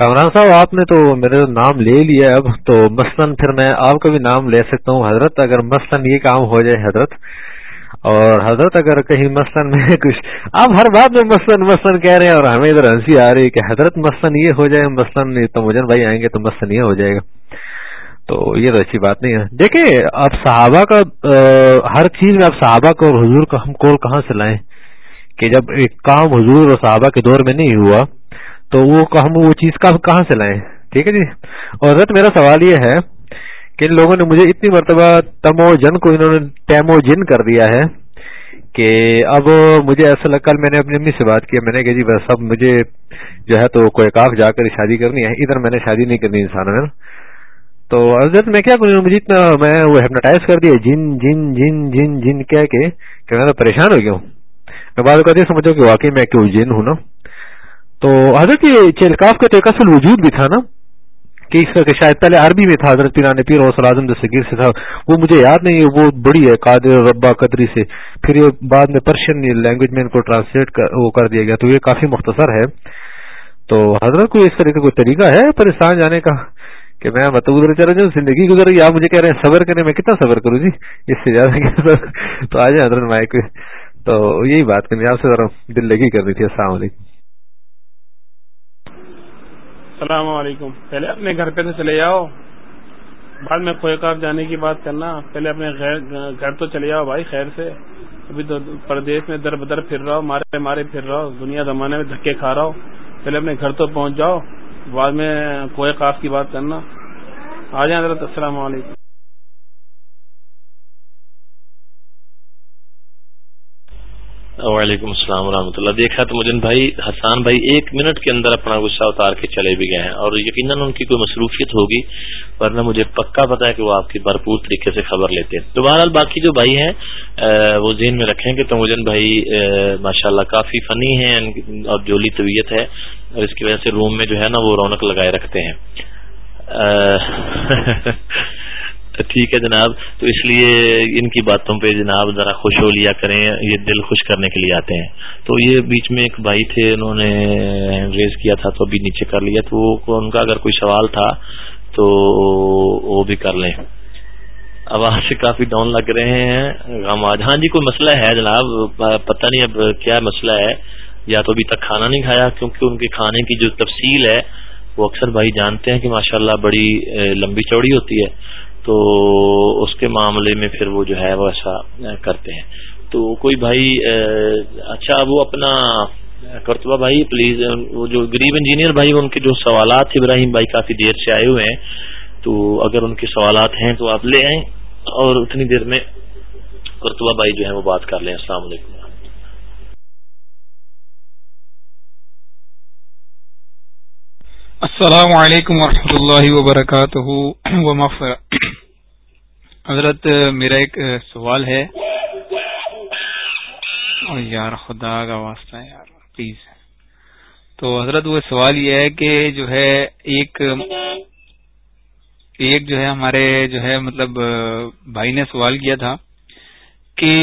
Speaker 2: کامران صاحب آپ نے تو میرے نام لے لیا اب تو مثلاً پھر میں آپ کا بھی نام لے سکتا ہوں حضرت اگر مثلاً یہ کام ہو جائے حضرت اور حضرت اگر کہیں مثلاً کچھ آپ ہر بات میں مثلاً مثلاً کہہ رہے ہیں اور ہمیں ادھر ہنسی آ رہی ہے کہ حضرت مثلاً یہ ہو جائے مثلاً مجن بھائی آئیں گے تو مثن یہ ہو جائے گا تو یہ تو اچھی بات نہیں ہے دیکھیں اب صحابہ کا ہر چیز میں اب صحابہ کو اور حضور کا ہم کول کہاں سے لائیں کہ جب ایک کام حضور اور صحابہ کے دور میں نہیں ہوا تو وہ ہم وہ چیز کا کہاں سے لائیں ٹھیک ہے جی اور حضرت میرا سوال یہ ہے کہ ان لوگوں نے مجھے اتنی مرتبہ تمو جن کو انہوں نے ٹیمو جن کر دیا ہے کہ اب مجھے ایسا لگا کل میں نے اپنی امی سے بات کی میں نے کہا جی بس اب مجھے جو ہے تو کوئی کاف جا کر شادی کرنی ہے ادھر میں نے شادی نہیں کرنی انسانوں نے تو حضرت میں کیا کروں مجھے اتنا میں وہ ہیپناٹائز کر دیا جن جن جن جن جن کہہ کے کہ میں تو پریشان ہو گیا ہوں میں بات کرتی ہوں سمجھتا کہ واقعی میں کیوں جن ہوں نا تو حضرت یہ کا تو ایک اصل وجود بھی تھا نا کہ شاید پہلے عربی میں تھا حضرت پیران پیر اور اعظم دستگیر سے تھا وہ مجھے یاد نہیں ہے وہ بڑی ہے قادر ربا قدری سے پھر یہ بعد میں پرشین لینگویج میں ان کو ٹرانسلیٹ کر دیا گیا تو یہ کافی مختصر ہے تو حضرت کو اس طرح کا کوئی طریقہ ہے پریشان جانے کا کہ میں زندگی گزر رہی آپ مجھے کہہ رہے ہیں صبر کرنے میں کتنا صبر کروں جی اس سے زیادہ تو آ جائیں حضرت مائک تو یہی بات کرنی آپ سے ذرا دل کر کرنی تھی السلام علیکم
Speaker 3: السلام علیکم پہلے اپنے گھر پہ تو چلے جاؤ بعد میں کوئے کاف جانے کی بات کرنا پہلے اپنے گھر تو چلے جاؤ بھائی خیر سے ابھی تو پردیش میں در بدر پھر رہا ہو مارے مارے پھر رہا ہو دنیا زمانے میں دھکے کھا رہا ہو پہلے اپنے گھر تو پہنچ جاؤ بعد میں کوئے کاف کی بات کرنا آ جائیں حضرت السلام علیکم
Speaker 1: وعلیکم السلام ورحمۃ اللہ دیکھا تو مجن بھائی حسان بھائی ایک منٹ کے اندر اپنا غصہ اتار کے چلے بھی گئے ہیں اور یقیناً ان کی کوئی مصروفیت ہوگی ورنہ مجھے پکا پتا ہے کہ وہ آپ کی بھرپور طریقے سے خبر لیتے ہیں تو بہرحال باقی جو بھائی ہیں وہ ذہن میں رکھیں کہ تو مجن ماشاء اللہ کافی فنی ہیں اور جولی طبیعت ہے اور اس کی وجہ سے روم میں جو ہے نا وہ رونق لگائے رکھتے ہیں ٹھیک ہے جناب تو اس لیے ان کی باتوں پہ جناب ذرا خوش ہو لیا کریں یہ دل خوش کرنے کے لیے آتے ہیں تو یہ بیچ میں ایک بھائی تھے انہوں نے ریز کیا تھا تو ابھی نیچے کر لیا تو ان کا اگر کوئی سوال تھا تو وہ بھی کر لیں آواز سے کافی ڈاؤن لگ رہے ہیں ہاں جی کوئی مسئلہ ہے جناب پتہ نہیں اب کیا مسئلہ ہے یا تو ابھی تک کھانا نہیں کھایا کیونکہ ان کے کھانے کی جو تفصیل ہے وہ اکثر بھائی جانتے ہیں کہ ماشاءاللہ بڑی لمبی چوڑی ہوتی ہے تو اس کے معاملے میں پھر وہ جو ہے وہ ایسا کرتے ہیں تو کوئی بھائی اچھا وہ اپنا کرتبہ بھائی پلیز وہ جو غریب انجینئر بھائی ان کے جو سوالات ابراہیم بھائی کافی دیر سے آئے ہوئے ہیں تو اگر ان کے سوالات ہیں تو آپ لے آئیں اور اتنی دیر میں کرتبا بھائی جو ہے وہ بات کر لیں السلام علیکم
Speaker 7: السلام علیکم ورحمۃ اللہ وبرکاتہ حضرت میرا ایک سوال ہے یار خدا کا واسطہ یار پلیز تو حضرت وہ سوال یہ ہے کہ جو ہے ایک ایک جو ہے ہمارے جو ہے مطلب بھائی نے سوال کیا تھا کہ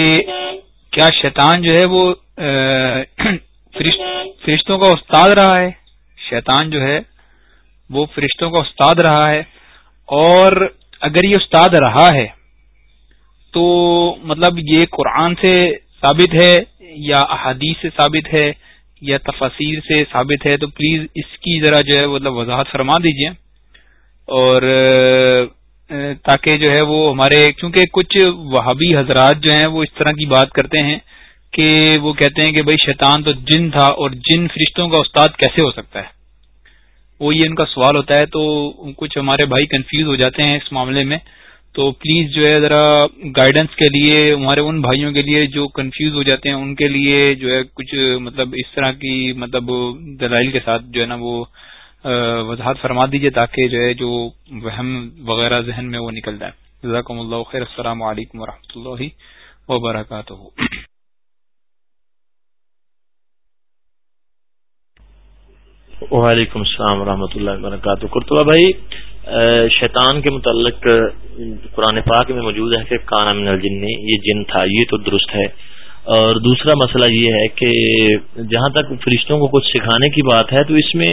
Speaker 7: کیا شیطان جو ہے وہ فرشتوں کا استاد رہا ہے شیطان جو ہے وہ فرشتوں کا استاد رہا ہے اور اگر یہ استاد رہا ہے تو مطلب یہ قرآن سے ثابت ہے یا احادیث سے ثابت ہے یا تفاصیر سے ثابت ہے تو پلیز اس کی ذرا جو ہے مطلب وضاحت فرما دیجیے اور تاکہ جو ہے وہ ہمارے کیونکہ کچھ وہابی حضرات جو ہیں وہ اس طرح کی بات کرتے ہیں کہ وہ کہتے ہیں کہ بھائی شیطان تو جن تھا اور جن فرشتوں کا استاد کیسے ہو سکتا ہے وہ یہ ان کا سوال ہوتا ہے تو کچھ ہمارے بھائی کنفیوز ہو جاتے ہیں اس معاملے میں تو پلیز جو ہے ذرا گائیڈنس کے لیے ہمارے ان بھائیوں کے لیے جو کنفیوز ہو جاتے ہیں ان کے لیے جو ہے کچھ مطلب اس طرح کی مطلب دلائل کے ساتھ جو ہے نا وہ وضاحت فرما دیجیے تاکہ جو ہے جو وہم وغیرہ ذہن میں وہ نکل جائے جزاکم اللہ خیر السلام علیکم و اللہ وبرکاتہ
Speaker 1: وعلیکم السلام ورحمۃ اللہ وبرکاتہ کرتبہ بھائی شیطان کے متعلق قرآن پاک میں موجود ہے کہ کان من جن یہ جن تھا یہ تو درست ہے اور دوسرا مسئلہ یہ ہے کہ جہاں تک فرشتوں کو کچھ سکھانے کی بات ہے تو اس میں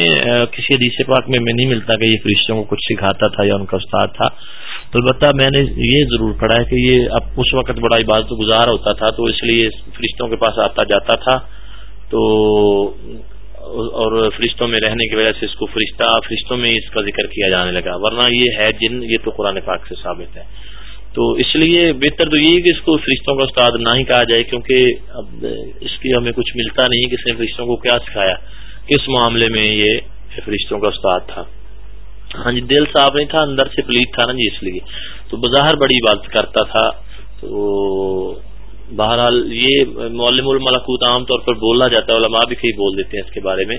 Speaker 1: کسی حدیث پاک میں نہیں ملتا کہ یہ فرشتوں کو کچھ سکھاتا تھا یا ان کا استاد تھا البتہ میں نے یہ ضرور پڑھا ہے کہ یہ اب اس وقت بڑا عبادت گزار ہوتا تھا تو اس لیے فرشتوں کے پاس آتا جاتا تھا تو اور فرشتوں میں رہنے کی وجہ سے اس کو فرشتہ فرشتوں میں اس کا ذکر کیا جانے لگا ورنہ یہ ہے جن یہ تو قرآن پاک سے ثابت ہے تو اس لیے بہتر تو یہ کہ اس کو فرشتوں کا استاد نہ ہی کہا جائے کیونکہ اب اس کی ہمیں کچھ ملتا نہیں کہ اس نے فرشتوں کو کیا سکھایا کس معاملے میں یہ فرشتوں کا استاد تھا ہاں جی دل صاف نہیں تھا اندر سے پلیٹ تھا نا جی اس لیے تو بظاہر بڑی بات کرتا تھا تو بہرحال یہ معلم الملکوت عام طور پر بولا جاتا ہے علماء بھی کئی بول دیتے ہیں اس کے بارے میں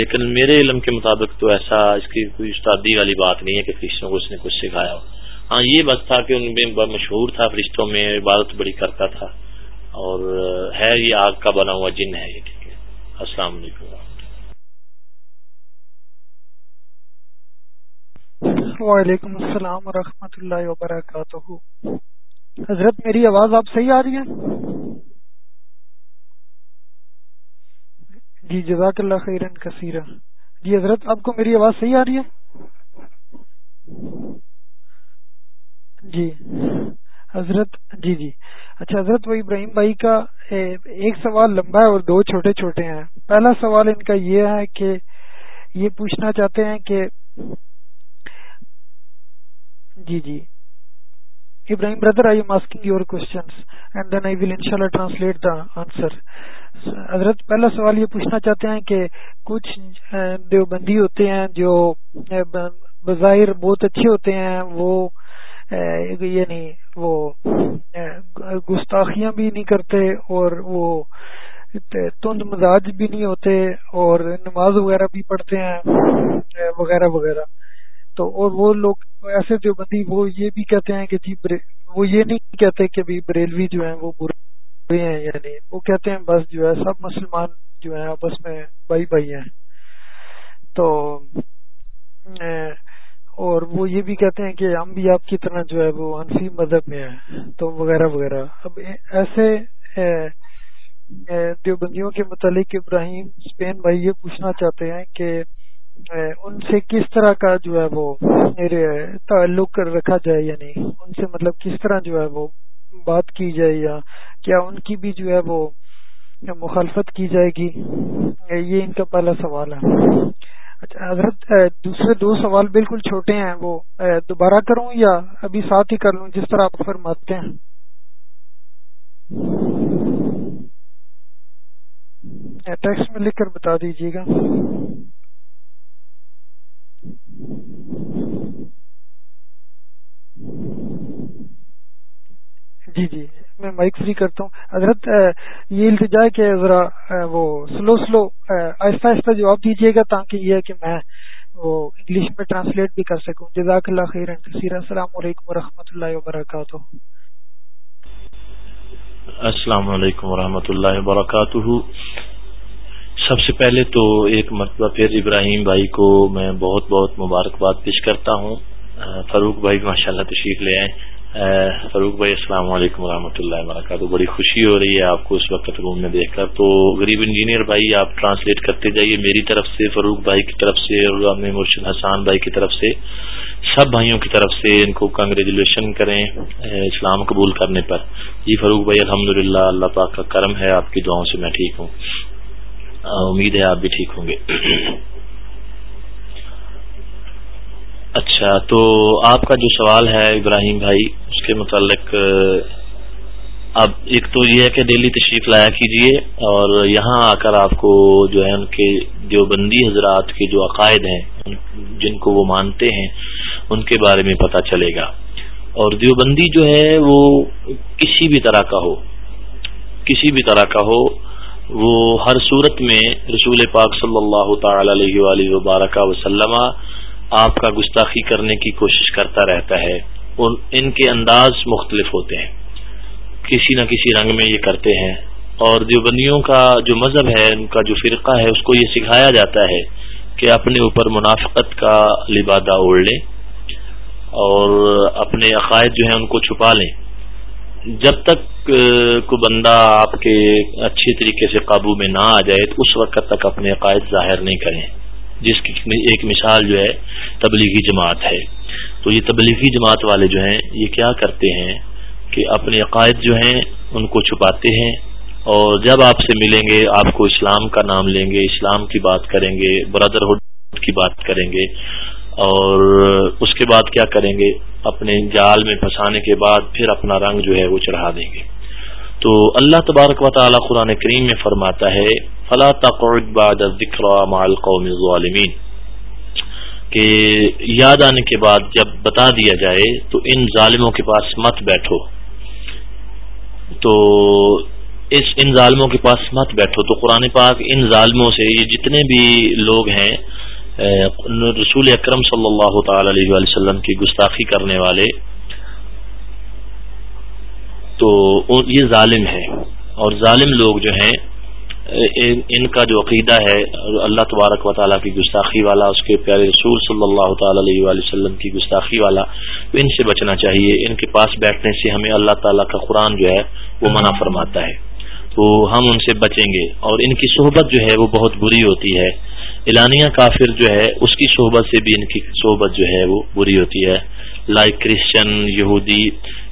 Speaker 1: لیکن میرے علم کے مطابق تو ایسا اس کی کوئی استادی والی بات نہیں ہے کہ فرشتوں کو اس نے کچھ سکھایا ہو ہاں یہ بس تھا کہ ان میں مشہور تھا فرشتوں میں عبادت بڑی کرتا تھا اور ہے یہ آگ کا بنا ہوا جن ہے یہ ٹھیک ہے السلام علیکم
Speaker 5: وعلیکم السلام ورحمۃ اللہ وبرکاتہ حضرت میری آواز آپ صحیح آ رہی ہے جی جزاک اللہ جی حضرت آپ کو میری آواز صحیح آ رہی ہے جی حضرت جی جی اچھا حضرت وہ ابراہیم بھائی کا ایک سوال لمبا ہے اور دو چھوٹے چھوٹے ہیں پہلا سوال ان کا یہ ہے کہ یہ پوچھنا چاہتے ہیں کہ جی جی Ibrahim brother I am asking your questions and then I will inshallah translate the answer حضرت پہلا سوال یہ پوچھنا چاہتے ہیں کہ کچھ دیوبندی ہوتے ہیں جو بظاہر بہت اچھے ہوتے ہیں وہ یعنی وہ گستاخیاں بھی نہیں کرتے اور وہ تند مزاج بھی نہیں ہوتے اور نماز وغیرہ بھی پڑھتے ہیں eh, وغیرہ وغیرہ تو اور وہ لوگ ایسے وہ یہ بھی کہتے ہیں کہ جی وہ یہ نہیں کہتے کہ بھی بریلوی جو ہیں ہیں وہ وہ برے یعنی کہتے ہیں بس جو ہے سب مسلمان جو ہیں آپس میں بھائی بھائی ہیں تو اور وہ یہ بھی کہتے ہیں کہ ہم بھی آپ کی طرح جو ہے وہ انفی مذہب میں ہیں تو وغیرہ وغیرہ اب ایسے دیوبندیوں کے متعلق ابراہیم اسپین بھائی یہ پوچھنا چاہتے ہیں کہ ان سے کس طرح کا جو ہے وہ تعلق رکھا جائے یا یعنی نہیں ان سے مطلب کس طرح جو ہے وہ بات کی جائے یا کیا ان کی بھی جو ہے وہ مخالفت کی جائے گی یہ ان کا پہلا سوال ہے اچھا حضرت دوسرے دو سوال بالکل چھوٹے ہیں وہ دوبارہ کروں یا ابھی ساتھ ہی کر لوں جس طرح آپ فرماتے ہیں ٹیکسٹ میں لکھ کر بتا دیجیے گا جی جی میں مائک فری کرتا ہوں حضرت یہ التجا ہے کہ ذرا وہ سلو سلو آہستہ آہستہ جواب دیجیے گا تاکہ یہ ہے کہ میں وہ انگلش میں ٹرانسلیٹ بھی کر سکوں جزاک اللہ خیر السلام علیکم و رحمۃ اللہ وبرکاتہ
Speaker 1: السلام علیکم و اللہ وبرکاتہ سب سے پہلے تو ایک مرتبہ پھر ابراہیم بھائی کو میں بہت بہت مبارکباد پیش کرتا ہوں فاروق بھائی ماشاء اللہ تشریف لے آئے فاروق بھائی السلام علیکم ورحمۃ اللہ وبرکاتہ بڑی خوشی ہو رہی ہے آپ کو اس وقت روم میں دیکھ کر تو غریب انجینئر بھائی آپ ٹرانسلیٹ کرتے جائیے میری طرف سے فاروق بھائی کی طرف سے اور مرشد حسان بھائی کی طرف سے سب بھائیوں کی طرف سے ان کو کنگریجولیشن کریں اسلام قبول کرنے پر جی فاروق بھائی الحمدللہ اللہ پاک کا کرم ہے آپ کی دعاؤں سے میں ٹھیک ہوں امید ہے آپ بھی ٹھیک ہوں گے اچھا تو آپ کا جو سوال ہے ابراہیم بھائی اس کے متعلق اب ایک تو یہ ہے کہ دہلی تشریف لایا کیجئے اور یہاں آ کر آپ کو جو ہے ان کے جو بندی حضرات کے جو عقائد ہیں جن کو وہ مانتے ہیں ان کے بارے میں پتہ چلے گا اور دیوبندی جو ہے وہ کسی بھی طرح کا ہو کسی بھی طرح کا ہو وہ ہر صورت میں رسول پاک صلی اللہ تعالی علیہ وآلہ وبارکہ وسلم آپ کا گستاخی کرنے کی کوشش کرتا رہتا ہے ان کے انداز مختلف ہوتے ہیں کسی نہ کسی رنگ میں یہ کرتے ہیں اور دیوبندیوں کا جو مذہب ہے ان کا جو فرقہ ہے اس کو یہ سکھایا جاتا ہے کہ اپنے اوپر منافقت کا لبادہ اوڑھ لیں اور اپنے عقائد جو ہیں ان کو چھپا لیں جب تک کو بندہ آپ کے اچھی طریقے سے قابو میں نہ آ جائے تو اس وقت تک اپنے عقائد ظاہر نہیں کریں جس کی ایک مثال جو ہے تبلیغی جماعت ہے تو یہ تبلیغی جماعت والے جو ہیں یہ کیا کرتے ہیں کہ اپنے عقائد جو ہیں ان کو چھپاتے ہیں اور جب آپ سے ملیں گے آپ کو اسلام کا نام لیں گے اسلام کی بات کریں گے برادرہڈ کی بات کریں گے اور اس کے بعد کیا کریں گے اپنے جال میں پھنسانے کے بعد پھر اپنا رنگ جو ہے وہ چڑھا دیں گے تو اللہ تبارک و قرآن کریم میں فرماتا ہے فلا مع القوم الظالمین کہ یاد آنے کے بعد جب بتا دیا جائے تو ان ظالموں کے پاس مت بیٹھو تو اس ان ظالموں کے پاس مت بیٹھو تو قرآن پاک ان ظالموں سے یہ جتنے بھی لوگ ہیں رسول اکرم صلی اللہ تعالی علیہ وسلم کی گستاخی کرنے والے تو یہ ظالم ہے اور ظالم لوگ جو ہیں ان کا جو عقیدہ ہے اللہ تبارک و تعالیٰ کی گستاخی والا اس کے پیارے رسول صلی اللہ تعالی علیہ وسلم کی گستاخی والا ان سے بچنا چاہیے ان کے پاس بیٹھنے سے ہمیں اللہ تعالیٰ کا قرآن جو ہے وہ منع فرماتا ہے تو ہم ان سے بچیں گے اور ان کی صحبت جو ہے وہ بہت بری ہوتی ہے اعلانیہ کافر جو ہے اس کی صحبت سے بھی ان کی صحبت جو ہے وہ بری ہوتی ہے لائک کرسچن یہودی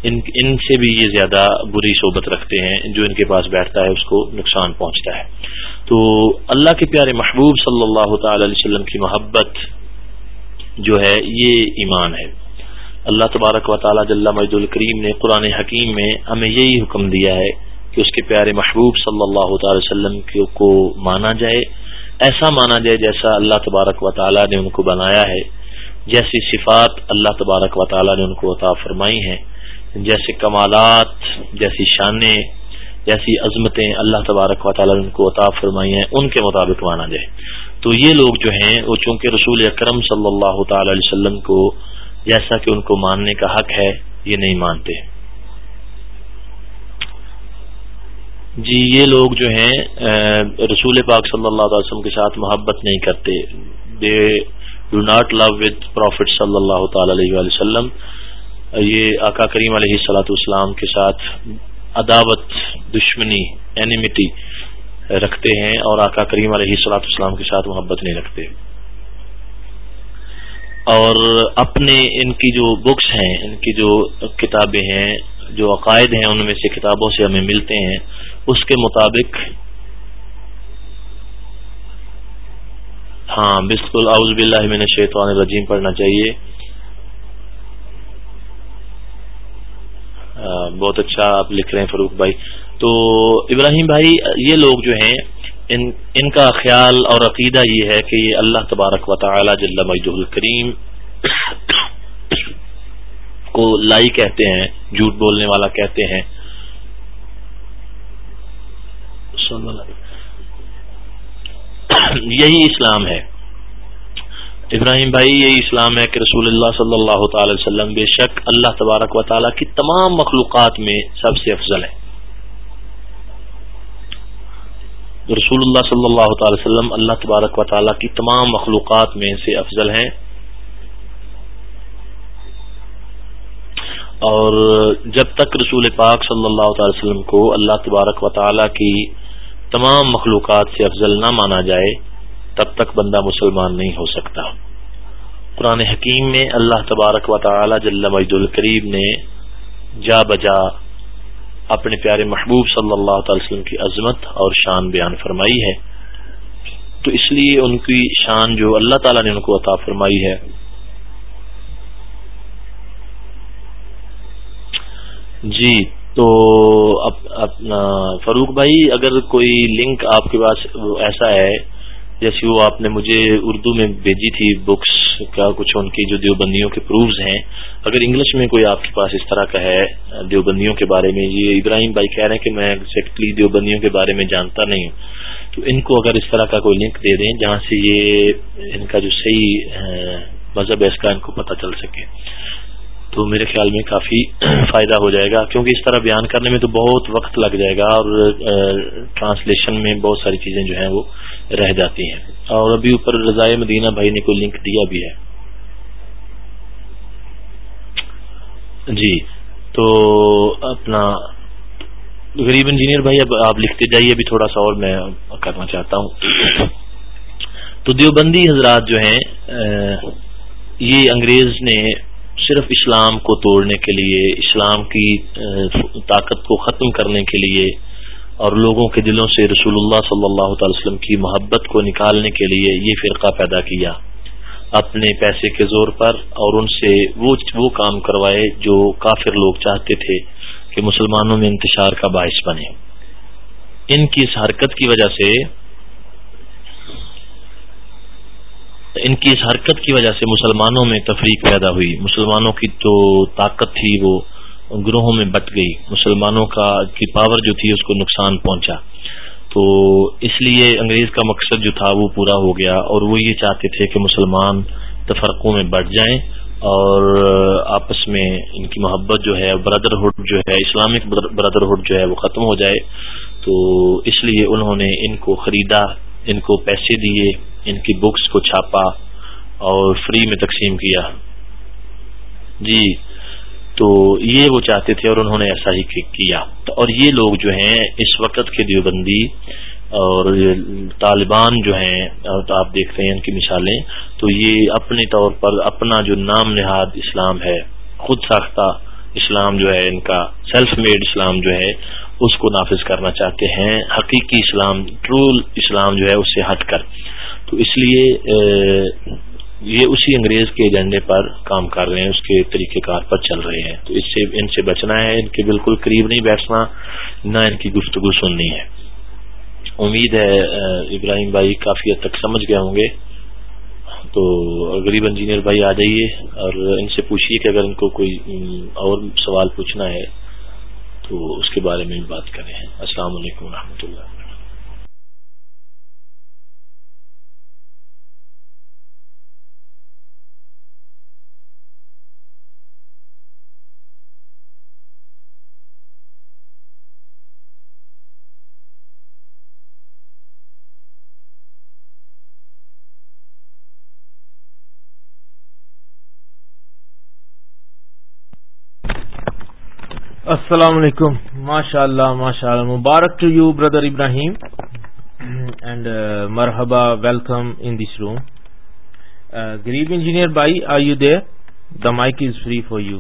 Speaker 1: ان ان سے بھی یہ زیادہ بری صحبت رکھتے ہیں جو ان کے پاس بیٹھتا ہے اس کو نقصان پہنچتا ہے تو اللہ کے پیارے محبوب صلی اللہ تعالی علیہ وسلم کی محبت جو ہے یہ ایمان ہے اللہ تبارک و تعالیٰ جل مجد الکریم نے قرآن حکیم میں ہمیں یہی حکم دیا ہے کہ اس کے پیارے محبوب صلی اللہ تعالی وسلم کو مانا جائے ایسا مانا جائے جیسا اللہ تبارک و تعالی نے ان کو بنایا ہے جیسی صفات اللہ تبارک و تعالی نے ان کو عطا فرمائی ہیں جیسے کمالات جیسی شانیں جیسی عظمتیں اللہ تبارک و تعالی نے ان کو عطا فرمائی ہیں ان کے مطابق مانا جائے تو یہ لوگ جو ہیں وہ چونکہ رسول اکرم صلی اللہ تعالی علیہ وسلم کو جیسا کہ ان کو ماننے کا حق ہے یہ نہیں مانتے جی یہ لوگ جو ہیں رسول پاک صلی اللہ علیہ وسلم کے ساتھ محبت نہیں کرتے they do not love with prophet صلی اللہ تعالی علیہ وسلم یہ آقا کریم علیہ صلاۃ واللام کے ساتھ عداوت دشمنی اینیمیٹی رکھتے ہیں اور آقا کریم علیہ صلاۃ اسلام کے ساتھ محبت نہیں رکھتے اور اپنے ان کی جو بکس ہیں ان کی جو کتابیں ہیں جو عقائد ہیں ان میں سے کتابوں سے ہمیں ملتے ہیں اس کے مطابق ہاں بالکل اعوذ باللہ من الشیطان الرجیم پڑھنا چاہیے بہت اچھا آپ لکھ رہے ہیں فروخ بھائی تو ابراہیم بھائی یہ لوگ جو ہیں ان ان کا خیال اور عقیدہ یہ ہے کہ یہ اللہ تبارک و تعالی جل مجد الکریم کو لائی کہتے ہیں جھوٹ بولنے والا کہتے ہیں اللہ یہی اسلام ہے ابراہیم بھائی یہی اسلام ہے کہ رسول اللہ صلی اللہ تعالی وسلم بے شک اللہ تبارک و تعالی کی تمام مخلوقات میں سب سے افضل ہے رسول اللہ اللہ اللہ صلی تعالی وسلم تبارک و تعالی کی تمام مخلوقات میں سے افضل ہیں اور جب تک رسول پاک صلی اللہ تعالی وسلم کو اللہ تبارک و تعالی کی تمام مخلوقات سے افضل نہ مانا جائے تب تک بندہ مسلمان نہیں ہو سکتا قرآن حکیم میں اللہ تبارک و تعالی جل مجد الکریم نے جا بجا اپنے پیارے محبوب صلی اللہ تعالی وسلم کی عظمت اور شان بیان فرمائی ہے تو اس لیے ان کی شان جو اللہ تعالی نے ان کو عطا فرمائی ہے جی تو اپنا فاروق بھائی اگر کوئی لنک آپ کے پاس ایسا ہے جیسے وہ آپ نے مجھے اردو میں بھیجی تھی بکس کا کچھ ان کی جو دیوبندیوں کے پروفز ہیں اگر انگلش میں کوئی آپ کے پاس اس طرح کا ہے دیوبندیوں کے بارے میں یہ ابراہیم بھائی کہہ رہے ہیں کہ میں ایگزیکٹلی دیوبندیوں کے بارے میں جانتا نہیں ہوں تو ان کو اگر اس طرح کا کوئی لنک دے دیں جہاں سے یہ ان کا جو صحیح مذہب ہے اس کا ان کو پتہ چل سکے تو میرے خیال میں کافی فائدہ ہو جائے گا کیونکہ اس طرح بیان کرنے میں تو بہت وقت لگ جائے گا اور ٹرانسلیشن میں بہت ساری چیزیں جو ہیں وہ رہ جاتی ہیں اور ابھی اوپر رضائے مدینہ بھائی نے کوئی لنک دیا بھی ہے جی تو اپنا غریب انجینئر بھائی اب آپ لکھتے جائیے ابھی تھوڑا سا اور میں کرنا چاہتا ہوں تو دیوبندی حضرات جو ہیں یہ انگریز نے صرف اسلام کو توڑنے کے لیے اسلام کی طاقت کو ختم کرنے کے لیے اور لوگوں کے دلوں سے رسول اللہ صلی اللہ تعالی وسلم کی محبت کو نکالنے کے لیے یہ فرقہ پیدا کیا اپنے پیسے کے زور پر اور ان سے وہ وہ کام کروائے جو کافر لوگ چاہتے تھے کہ مسلمانوں میں انتشار کا باعث بنے ان کی اس حرکت کی وجہ سے ان کی اس حرکت کی وجہ سے مسلمانوں میں تفریق پیدا ہوئی مسلمانوں کی تو طاقت تھی وہ گروہوں میں بٹ گئی مسلمانوں کا کی پاور جو تھی اس کو نقصان پہنچا تو اس لیے انگریز کا مقصد جو تھا وہ پورا ہو گیا اور وہ یہ چاہتے تھے کہ مسلمان تفرقوں میں بٹ جائیں اور آپس میں ان کی محبت جو ہے برادرہڈ جو ہے اسلامک برادرہڈ جو ہے وہ ختم ہو جائے تو اس لیے انہوں نے ان کو خریدا ان کو پیسے دیے ان کی بکس کو چھاپا اور فری میں تقسیم کیا جی تو یہ وہ چاہتے تھے اور انہوں نے ایسا ہی کیا اور یہ لوگ جو ہیں اس وقت کے دیوبندی اور طالبان جو ہیں تو آپ دیکھتے ہیں ان کی مثالیں تو یہ اپنے طور پر اپنا جو نام نہاد اسلام ہے خود ساختہ اسلام جو ہے ان کا سیلف میڈ اسلام جو ہے اس کو نافذ کرنا چاہتے ہیں حقیقی اسلام ٹرول اسلام جو ہے اس سے ہٹ کر تو اس لیے یہ اسی انگریز کے ایجنڈے پر کام کر رہے ہیں اس کے طریقہ کار پر چل رہے ہیں تو اس سے ان سے بچنا ہے ان کے بالکل قریب نہیں بیٹھنا نہ ان کی گفتگو سننی ہے امید ہے ابراہیم بھائی کافی حد تک سمجھ گئے ہوں گے تو غریب انجینئر بھائی آ جائیے اور ان سے پوچھیے کہ اگر ان کو کوئی اور سوال پوچھنا ہے تو اس کے بارے میں بات کریں السلام علیکم ورحمۃ اللہ
Speaker 8: السلام علیکم ماشاء اللہ مبارک to you brother Ibrahim and مرحبا welcome in this room گریب engineer by the mic is free for you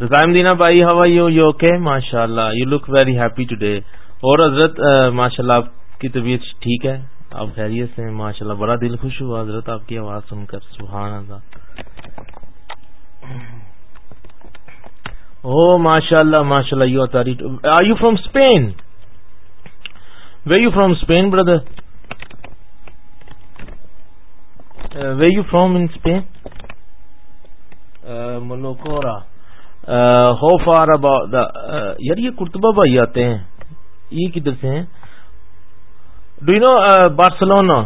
Speaker 8: رضائم دینا بائی یو یو اوکے ماشاء اللہ you look very happy today اور حضرت ماشاء اللہ آپ کی طبیعت ٹھیک ہے آپ خیریت سے ماشاء اللہ بڑا دل خوش ہوا حضرت آپ کی آواز سن کر سبحان اللہ او ماشاء اللہ ماشاء اللہ you are are you from Spain way you from Spain brother way you from in Spain ملوکورا ہو فار اباؤٹ یار یہ کرتبہ بھائی آتے ہیں یہ کدھر سے ہیں do you know Barcelona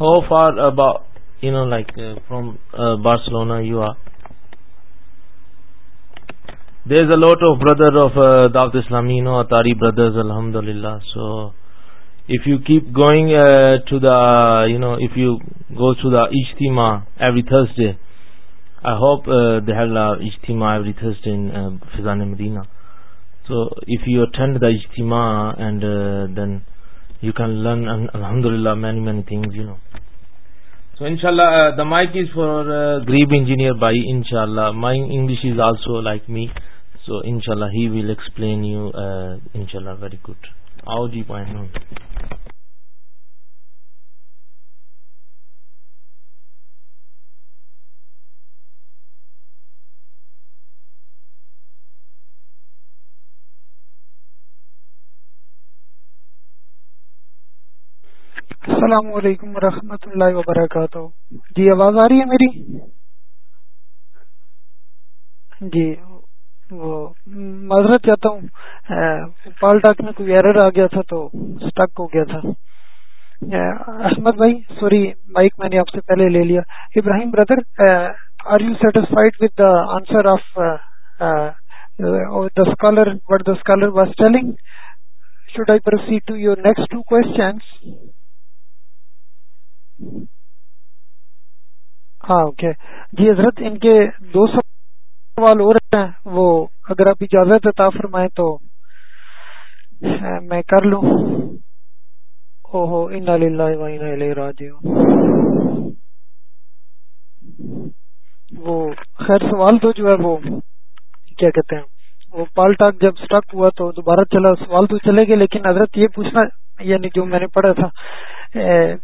Speaker 8: how far about you know like from Barcelona you are there is a lot of brother of داؤت اسلامی نو اتاری بردرز الحمد للہ so if you keep going to the you know if you go to the اجتیما every Thursday I hope the head the اجتیما every Thursday Faizan Madina so if you attend the اجتیما and then you can learn الحمد للہ many many things you know so ان شاء اللہ the mic is for Gharib engineer by ان شاء اللہ my English is also like me ان شاء اللہ ہی ول ایکسپلین یو ان شاء اللہ گڈ آؤ جی
Speaker 5: السلام علیکم ورحمۃ اللہ وبرکاتہ جی آواز آ رہی ہے میری جی وہ معذرت چاہتا ہوں پال ٹاک میں کوئی ایرر آ گیا تھا تو اسٹک ہو گیا تھا احمد بھائی سوری مائک میں نے آپ سے پہلے لے لیا Ibrahim brother are you satisfied with the answer of the scholar what the scholar was telling should I proceed to your next two questions ہاں اوکے جی حضرت ان کے دو سو سوال ہو ہے وہ اگر آپ اجازت عطا فرمائیں تو میں کر لوں و وہ خیر سوال تو جو ہے وہ کیا کہتے ہیں وہ پال ٹاک جب سٹک ہوا تو دوبارہ چلا سوال تو چلے گئے لیکن حضرت یہ پوچھنا یعنی جو میں نے پڑھا تھا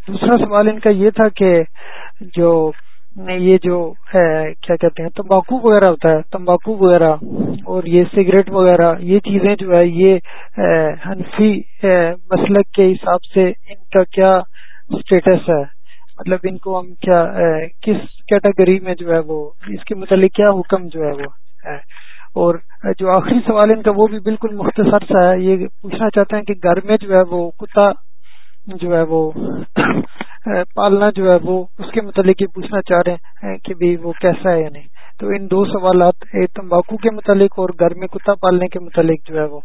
Speaker 5: دوسرا سوال ان کا یہ تھا کہ جو میں یہ جو کیا کہتے ہیں تمباکو وغیرہ ہوتا ہے تمباکو وغیرہ اور یہ سگریٹ وغیرہ یہ چیزیں جو ہے یہ حنفی مسلک کے حساب سے ان کا کیا اسٹیٹس ہے مطلب ان کو ہم کیا کس کیٹیگری میں جو ہے وہ اس کے متعلق کیا حکم جو ہے وہ ہے اور جو آخری سوال ان کا وہ بھی بالکل مختصر سا ہے یہ پوچھنا چاہتے ہیں کہ گھر میں جو ہے وہ کتا جو ہے وہ پالنا جو ہے وہ اس کے متعلق یہ پوچھنا چاہ رہے ہیں کہ وہ کیسا ہے نہیں تو ان دو سوالات تمباکو کے متعلق اور گھر میں کتا پالنے کے متعلق جو ہے وہ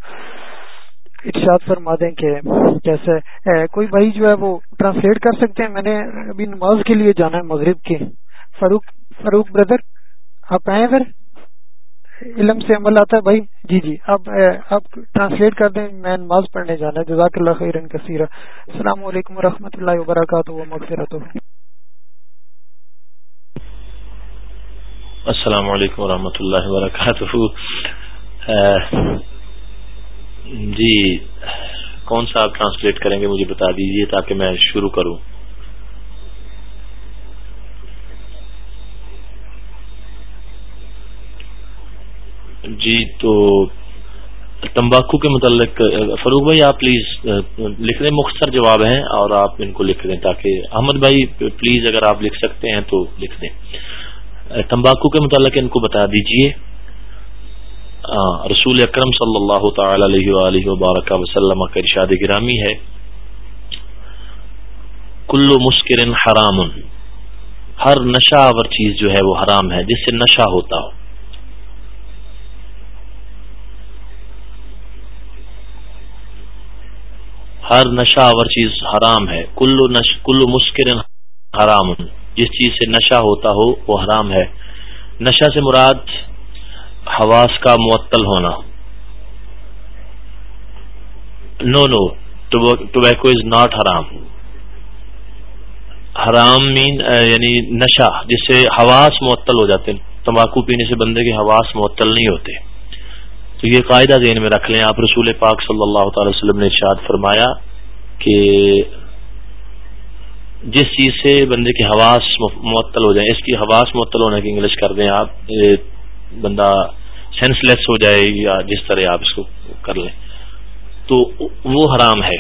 Speaker 5: ارشاد فرما دیں کہ کیسا ہے کوئی بھائی جو ہے وہ ٹرانسلیٹ کر سکتے ہیں میں نے ابھی نماز کے لیے جانا ہے مغرب کے فاروق فاروق بردر آپ آئے ہیں علم سے عمل آتا ہے بھائی جی جی اب آپ ٹرانسلیٹ کر دیں میں نماز پڑھنے جانا ہے جزاک اللہ خیرن کثیرہ السلام علیکم و رحمۃ اللہ وبرکاتہ و مغفرت
Speaker 1: السلام علیکم ورحمۃ اللہ وبرکاتہ جی کون سا آپ ٹرانسلیٹ کریں گے مجھے بتا دیجیے تاکہ میں شروع کروں جی تو تمباکو کے متعلق فروغ بھائی آپ پلیز لکھ دیں مختصر جواب ہیں اور آپ ان کو لکھ دیں تاکہ احمد بھائی پلیز اگر آپ لکھ سکتے ہیں تو لکھ دیں تمباکو کے متعلق ان کو بتا دیجیے رسول اکرم صلی اللہ تعالی علیہ وآلہ وبارک وسلم کا ارشاد گرامی ہے کلو مسکرن حرام ہر نشہ آور چیز جو ہے وہ حرام ہے جس سے نشہ ہوتا ہو ہر نشہ ور چیز حرام ہے کلو نش... کلو مسکر حرام جس چیز سے نشہ ہوتا ہو وہ حرام ہے نشہ سے مراد حواس کا معطل ہونا نو نو ٹوبیکو از ناٹ حرام حرام مین یعنی نشہ جس سے حواس معطل ہو جاتے ہیں تمباکو پینے سے بندے کے حواس معطل نہیں ہوتے تو یہ قاعدہ ذہن میں رکھ لیں آپ رسول پاک صلی اللہ تعالی وسلم نے ارشاد فرمایا کہ جس چیز سے بندے کی حواس معطل ہو جائیں اس کی حواس معطل ہونے کی انگلش کر دیں آپ بندہ سینس لیس ہو جائے یا جس طرح آپ اس کو کر لیں تو وہ حرام ہے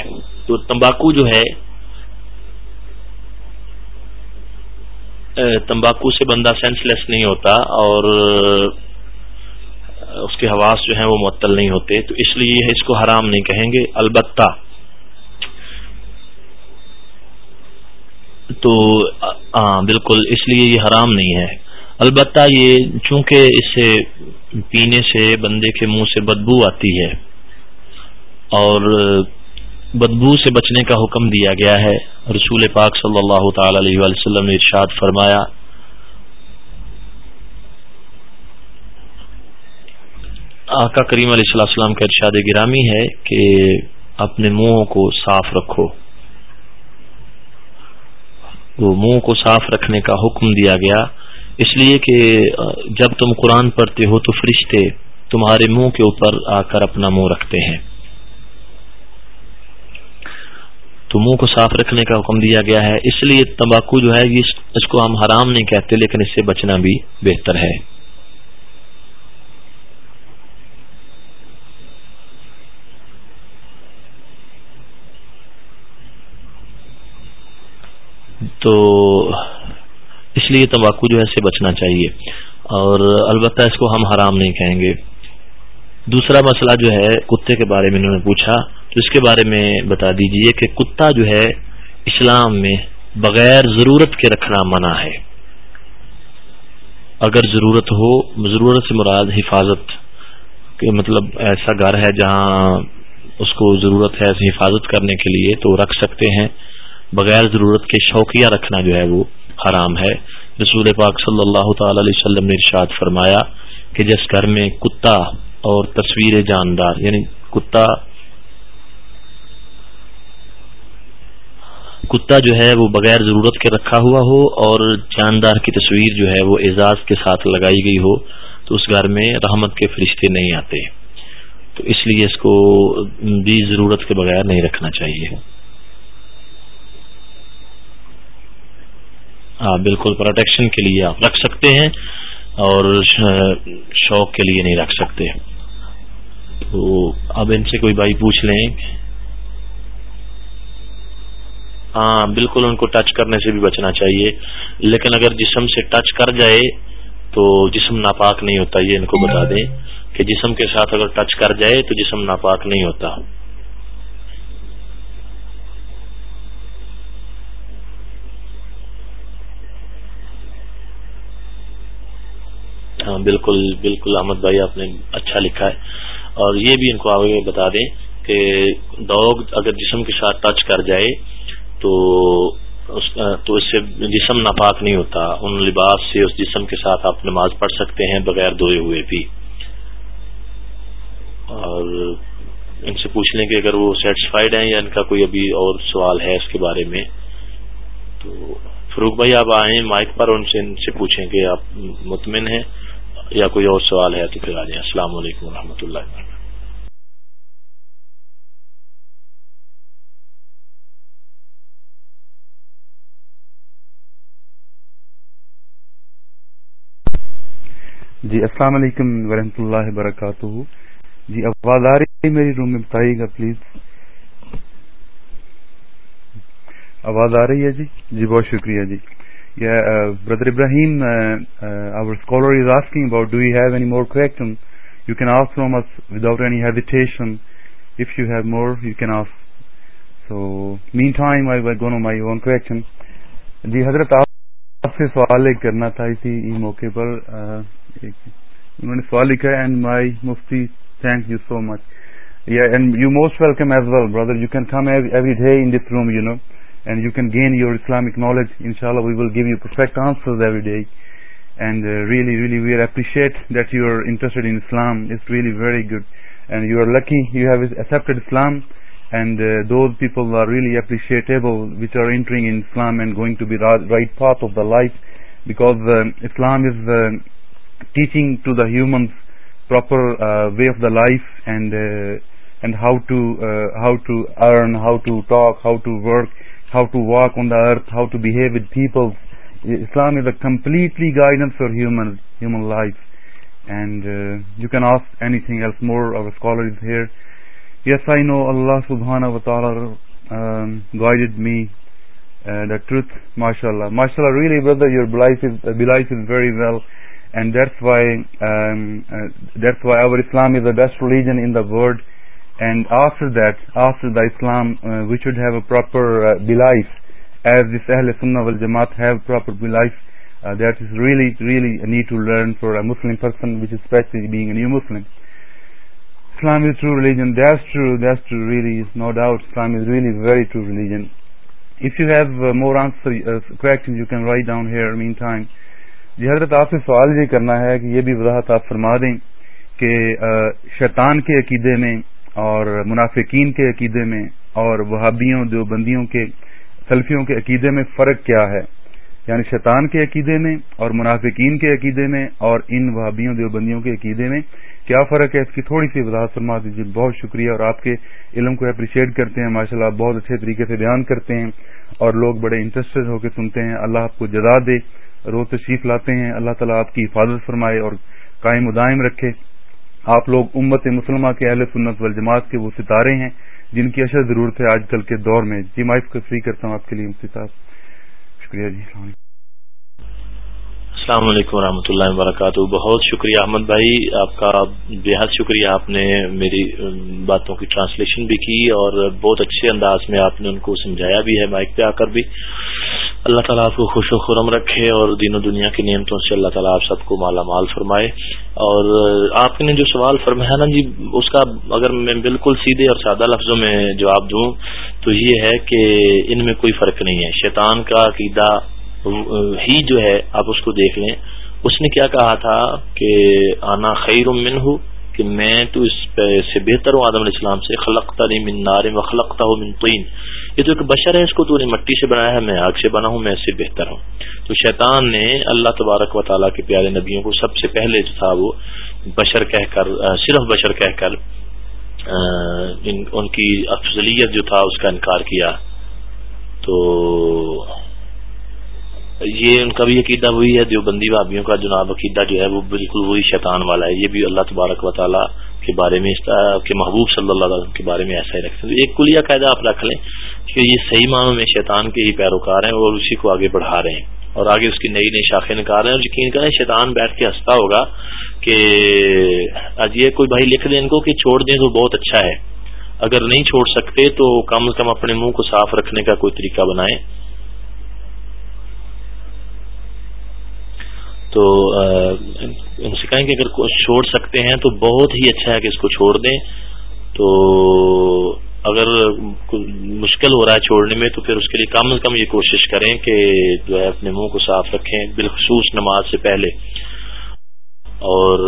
Speaker 1: تو تمباکو جو ہے تمباکو سے بندہ سینس لیس نہیں ہوتا اور اس کے حواس جو ہیں وہ معطل نہیں ہوتے تو اس لیے اس کو حرام نہیں کہیں گے البتہ تو بالکل اس لیے یہ حرام نہیں ہے البتہ یہ چونکہ اسے پینے سے بندے کے منہ سے بدبو آتی ہے اور بدبو سے بچنے کا حکم دیا گیا ہے رسول پاک صلی اللہ تعالی علیہ وسلم نے ارشاد فرمایا آقا کریم علیہ السلام کا ارشاد گرامی ہے کہ اپنے منہ کو صاف رکھو منہ کو صاف رکھنے کا حکم دیا گیا اس لیے کہ جب تم قرآن پڑھتے ہو تو فرشتے تمہارے منہ کے اوپر آ کر اپنا منہ رکھتے ہیں تو منہ کو صاف رکھنے کا حکم دیا گیا ہے اس لیے تمباکو جو ہے اس کو ہم حرام نہیں کہتے لیکن اس سے بچنا بھی بہتر ہے تو اس لیے تمباکو جو ہے بچنا چاہیے اور البتہ اس کو ہم حرام نہیں کہیں گے دوسرا مسئلہ جو ہے کتے کے بارے میں انہوں نے پوچھا تو اس کے بارے میں بتا دیجئے کہ کتا جو ہے اسلام میں بغیر ضرورت کے رکھنا منع ہے اگر ضرورت ہو ضرورت سے مراد حفاظت کہ مطلب ایسا گھر ہے جہاں اس کو ضرورت ہے حفاظت کرنے کے لیے تو رکھ سکتے ہیں بغیر ضرورت کے شوقیہ رکھنا جو ہے وہ حرام ہے رسول پاک صلی اللہ تعالی علیہ وسلم نے ارشاد فرمایا کہ جس گھر میں کتا اور تصویر جاندار یعنی کتا کتا جو ہے وہ بغیر ضرورت کے رکھا ہوا ہو اور جاندار کی تصویر جو ہے وہ اعزاز کے ساتھ لگائی گئی ہو تو اس گھر میں رحمت کے فرشتے نہیں آتے تو اس لیے اس کو بھی ضرورت کے بغیر نہیں رکھنا چاہیے ہاں، بالکل پروٹیکشن کے لیے آپ رکھ سکتے ہیں اور شوق کے لیے نہیں رکھ سکتے تو اب ان سے کوئی بھائی پوچھ لیں ہاں بالکل ان کو ٹچ کرنے سے بھی بچنا چاہیے لیکن اگر جسم سے ٹچ کر جائے تو جسم ناپاک نہیں ہوتا یہ ان کو بتا دیں کہ جسم کے ساتھ اگر ٹچ کر جائے تو جسم ناپاک نہیں ہوتا ہاں بالکل بالکل احمد بھائی آپ نے اچھا لکھا ہے اور یہ بھی ان کو آگے بتا دیں کہ ڈوگ اگر جسم کے ساتھ ٹچ کر جائے تو اس تو اس سے جسم ناپاک نہیں ہوتا ان لباس سے اس جسم کے ساتھ آپ نماز پڑھ سکتے ہیں بغیر دھوئے ہوئے بھی اور ان سے پوچھ لیں کہ اگر وہ سیٹسفائیڈ ہیں یا ان کا کوئی ابھی اور سوال ہے اس کے بارے میں تو فروخ بھائی آپ آئیں مائک پر ان سے ان سے پوچھیں کہ آپ مطمئن ہیں یا کوئی اور سوال ہے تو پھر آ جائیں السلام علیکم و اللہ وبرکاتہ
Speaker 9: جی السلام علیکم ورحمۃ اللہ وبرکاتہ جی آواز آ رہی ہے میری روم میں بتائیے گا پلیز آواز آ رہی ہے جی جی بہت شکریہ جی Yeah, uh, Brother Ibrahim, uh, uh, our scholar is asking about do we have any more questions? You can ask from us without any hesitation. If you have more, you can ask. So, meantime, I will go on my own question. جی حضرت آپ سے سوال ایک کرنا تھا اسی موقع پر انہوں نے سوال لکھا اینڈ مائی مفتی thank you so much and you most welcome as well brother you can come every day in this room you know and you can gain your Islamic knowledge. Inshallah, we will give you perfect answers every day. And uh, really we appreciate that you are interested in Islam. It's really very good, and you are lucky you have accepted Islam. And uh, those people are really appreciable which are entering in Islam and going to be right path of the life, because um, Islam is uh, teaching to the humans proper way of the life, and how to earn, how to talk, how to work. How to walk on the earth how to بہو with people Islam is the completely guidance for ہوں life and you can ask any thing else more scholar یس آئی نو اللہ سبحان و تعالی guide made truth مارشاء Allah مارشا Allah really یورائفری well and that's why O Islam is the best religion in the world and after that after the Islam we should have a here, Islam down جی حضرت آپ سے سوال یہ کرنا ہے کہ یہ بھی وضاحت آپ فرما دیں کہ uh, شیطان کے عقیدے میں اور منافقین کے عقیدے میں اور وہابیوں دیوبندیوں کے سلفیوں کے عقیدے میں فرق کیا ہے یعنی شیطان کے عقیدے میں اور منافقین کے عقیدے میں اور ان وہابیوں دیوبندیوں کے عقیدے میں کیا فرق ہے اس کی تھوڑی سی وضاحت فرما دیجیے بہت شکریہ اور آپ کے علم کو اپریشیٹ کرتے ہیں ماشاء اللہ بہت اچھے طریقے سے بیان کرتے ہیں اور لوگ بڑے انٹرسٹڈ ہو کے سنتے ہیں اللہ آپ کو جزا دے روز تشریف لاتے ہیں اللہ تعالیٰ آپ کی حفاظت فرمائے اور قائم و دائم رکھے آپ لوگ امت مسلمہ کے اہل سنت والجماعت کے وہ ستارے ہیں جن کی اشد ضرورت ہے آج کل کے دور میں جی مائف فری کرتا ہوں آپ کے لیے شکریہ جی
Speaker 1: السلام علیکم السلام و ورحمۃ اللہ وبرکاتہ بہت شکریہ احمد بھائی آپ کا بے حد شکریہ آپ نے میری باتوں کی ٹرانسلیشن بھی کی اور بہت اچھے انداز میں آپ نے ان کو سمجھایا بھی ہے مائک پہ آ کر بھی اللہ تعالیٰ آپ کو خوش و خرم رکھے اور دین و دنیا کی نعمتوں سے اللہ تعالیٰ آپ سب کو مالا مال فرمائے اور آپ نے جو سوال فرمایا نا جی اس کا اگر میں بالکل سیدھے اور سادہ لفظوں میں جواب دوں تو یہ ہے کہ ان میں کوئی فرق نہیں ہے شیطان کا عقیدہ ہی جو ہے آپ اس کو دیکھ لیں اس نے کیا کہا تھا کہ آنا خیر من ہوں کہ میں تو اس سے بہتر ہوں آدم علیہ السلام سے من نار و من طین یہ تو ایک بشر ہے اس کو تو نے مٹی سے بنایا ہے میں آگ سے بنا ہوں میں اس سے بہتر ہوں تو شیطان نے اللہ تبارک و تعالیٰ کے پیارے نبیوں کو سب سے پہلے جو تھا وہ بشر کہہ کر صرف بشر کہہ کر ان کی افضلیت جو تھا اس کا انکار کیا تو یہ ان کا بھی عقیدہ وہی ہے جو بندی کا جناب عقیدہ جو ہے وہ بالکل وہی شیطان والا ہے یہ بھی اللہ تبارک و تعالیٰ کے بارے میں کے محبوب صلی اللہ علیہ وسلم کے بارے میں ایسا ہی رکھتے ہیں ایک کلیہ قاعدہ آپ رکھ لیں کہ یہ صحیح معنوں میں شیطان کے ہی پیروکار ہیں اور اسی کو آگے بڑھا رہے ہیں اور آگے اس کی نئی نئی شاخیں نکال رہے ہیں اور یقین کریں شیطان بیٹھ کے ہنستا ہوگا کہ آج یہ کوئی بھائی لکھ دیں ان کو کہ چھوڑ دیں تو بہت اچھا ہے اگر نہیں چھوڑ سکتے تو کم از کم اپنے منہ کو صاف رکھنے کا کوئی طریقہ بنائیں تو ان سے کہیں کہ اگر چھوڑ سکتے ہیں تو بہت ہی اچھا ہے کہ اس کو چھوڑ دیں تو اگر مشکل ہو رہا ہے چھوڑنے میں تو پھر اس کے لیے کم از کم یہ کوشش کریں کہ جو ہے اپنے منہ کو صاف رکھیں بالخصوص نماز سے پہلے اور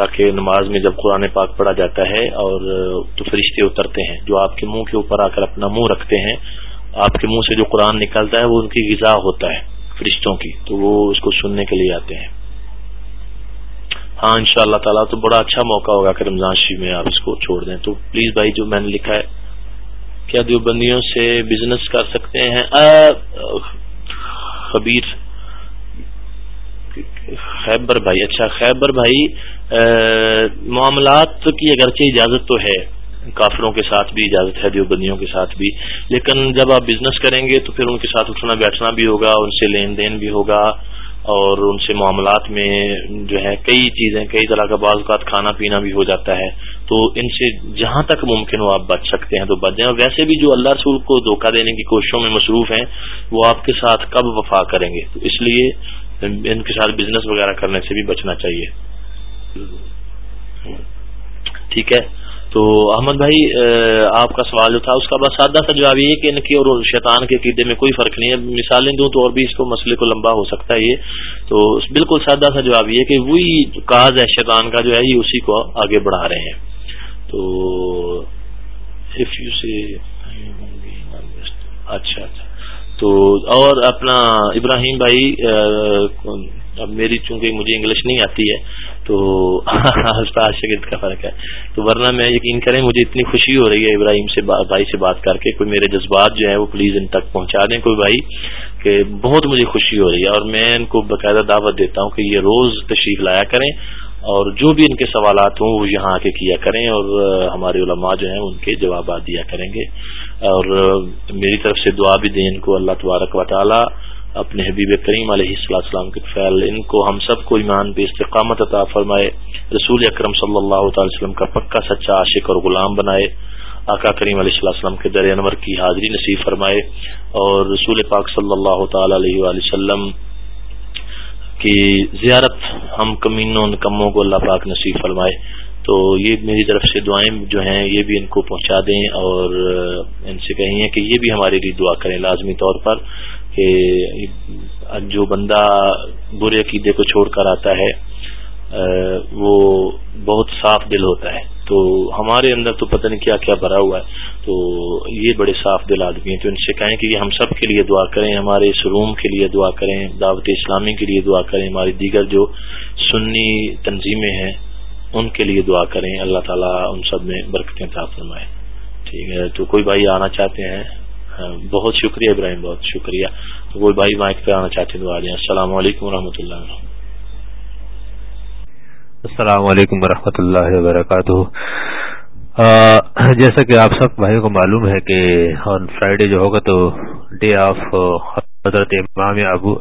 Speaker 1: تاکہ نماز میں جب قرآن پاک پڑھا جاتا ہے اور تو فرشتے اترتے ہیں جو آپ کے منہ کے اوپر آ کر اپنا منہ رکھتے ہیں آپ کے منہ سے جو قرآن نکلتا ہے وہ ان کی غذا ہوتا ہے فرشتوں کی تو وہ اس کو سننے کے لیے آتے ہیں ہاں ان شاء اللہ تعالیٰ تو بڑا اچھا موقع ہوگا کہ رمضان شریف میں آپ اس کو چھوڑ دیں تو پلیز بھائی جو میں نے لکھا ہے کیا دیوبندیوں سے بزنس کر سکتے ہیں خبیر خیبر بھائی اچھا خیبر بھائی معاملات کی اگرچہ اجازت تو ہے کافروں کے ساتھ بھی اجازت ہے دیوبندیوں کے ساتھ بھی لیکن جب آپ بزنس کریں گے تو پھر ان کے ساتھ اٹھنا بیٹھنا بھی ہوگا ان سے لین دین بھی ہوگا اور ان سے معاملات میں جو ہے کئی چیزیں کئی طرح کا بعض اوقات کھانا پینا بھی ہو جاتا ہے تو ان سے جہاں تک ممکن ہو آپ بچ سکتے ہیں تو بچ جائیں اور ویسے بھی جو اللہ رسول کو دھوکہ دینے کی کوششوں میں مصروف ہیں وہ آپ کے ساتھ کب وفا کریں گے تو اس لیے ان کے ساتھ بزنس وغیرہ کرنے سے بھی بچنا چاہیے ٹھیک ہے تو احمد بھائی آپ کا سوال جو تھا اس کا بس سادہ سا جواب یہ کہ ان کی اور شیطان کے قیدے میں کوئی فرق نہیں ہے مثالیں دوں تو اور بھی اس کو مسئلے کو لمبا ہو سکتا ہے یہ تو بالکل سادہ سا جواب یہ کہ وہی کاز ہے شیطان کا جو ہے یہ اسی کو آگے بڑھا رہے ہیں تو اچھا اچھا تو اور اپنا ابراہیم بھائی اب میری چونکہ مجھے انگلش نہیں آتی ہے تو استاد شگرد کا فرق ہے تو ورنہ میں یقین کریں مجھے اتنی خوشی ہو رہی ہے ابراہیم سے بھائی سے بات کر کے کوئی میرے جذبات جو ہیں وہ پلیز ان تک پہنچا دیں کوئی بھائی کہ بہت مجھے خوشی ہو رہی ہے اور میں ان کو باقاعدہ دعوت دیتا ہوں کہ یہ روز تشریف لایا کریں اور جو بھی ان کے سوالات ہوں وہ یہاں آ کے کیا کریں اور ہمارے علماء جو ہیں ان کے جوابات دیا کریں گے اور میری طرف سے دعا بھی دیں ان کو اللہ تبارک و تعالی اپنے حبیب کریم علیہ السلام کے فیل ان کو ہم سب کو ایمان پہ استقامت عطا فرمائے رسول اکرم صلی اللہ تعالی وسلم کا پکا سچا عاشق اور غلام بنائے آقا کریم علیہ السلام کے در انور کی حاضری نصیب فرمائے اور رسول پاک صلی اللہ تعالی علیہ وسلم کی زیارت ہم کمینوں کموں کو اللہ پاک نصیب فرمائے تو یہ میری طرف سے دعائیں جو ہیں یہ بھی ان کو پہنچا دیں اور ان سے کہیں کہ یہ بھی ہمارے لیے دعا کریں لازمی طور پر کہ جو بندہ برے عقیدے کو چھوڑ کر آتا ہے وہ بہت صاف دل ہوتا ہے تو ہمارے اندر تو پتہ نہیں کیا کیا بھرا ہوا ہے تو یہ بڑے صاف دل آدمی ہیں تو ان سے کہیں کہ یہ ہم سب کے لیے دعا کریں ہمارے اس روم کے لیے دعا کریں دعوت اسلامی کے لیے دعا کریں ہماری دیگر جو سنی تنظیمیں ہیں ان کے لیے دعا کریں اللہ تعالیٰ ان سب میں برکتیں فرمائے ٹھیک ہے تو کوئی بھائی آنا چاہتے ہیں ہاں، بہت شکریہ ابراہیم بہت شکریہ تو بھائی مائک پہ آنا چاہتے ہیں السلام علیکم و اللہ اللہ
Speaker 2: السلام علیکم ورحمۃ اللہ وبرکاتہ جیسا کہ آپ سب بھائیوں کو معلوم ہے کہ آن فرائیڈے جو ہوگا تو ڈے آف حضرت امام ابو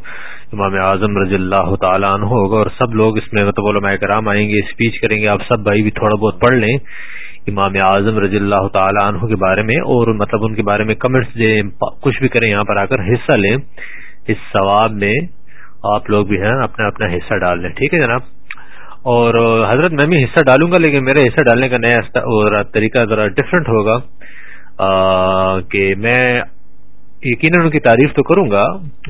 Speaker 2: امام اعظم رضی اللہ تعالیٰ عنہ ہوگا اور سب لوگ اس میں مطلب علماء کرام آئیں گے اسپیچ کریں گے آپ سب بھائی بھی تھوڑا بہت پڑھ لیں امام اعظم رضی اللہ تعالی عنہ کے بارے میں اور مطلب ان کے بارے میں کمنٹس دیں کچھ بھی کریں یہاں پر آ کر حصہ لیں اس ثواب میں آپ لوگ بھی ہیں اپنا اپنا حصہ ڈال لیں ٹھیک ہے جناب اور حضرت میں بھی حصہ ڈالوں گا لیکن میرے حصہ ڈالنے کا نیا طریقہ ذرا ڈفرینٹ ہوگا کہ میں یقیناً ان کی تعریف تو کروں گا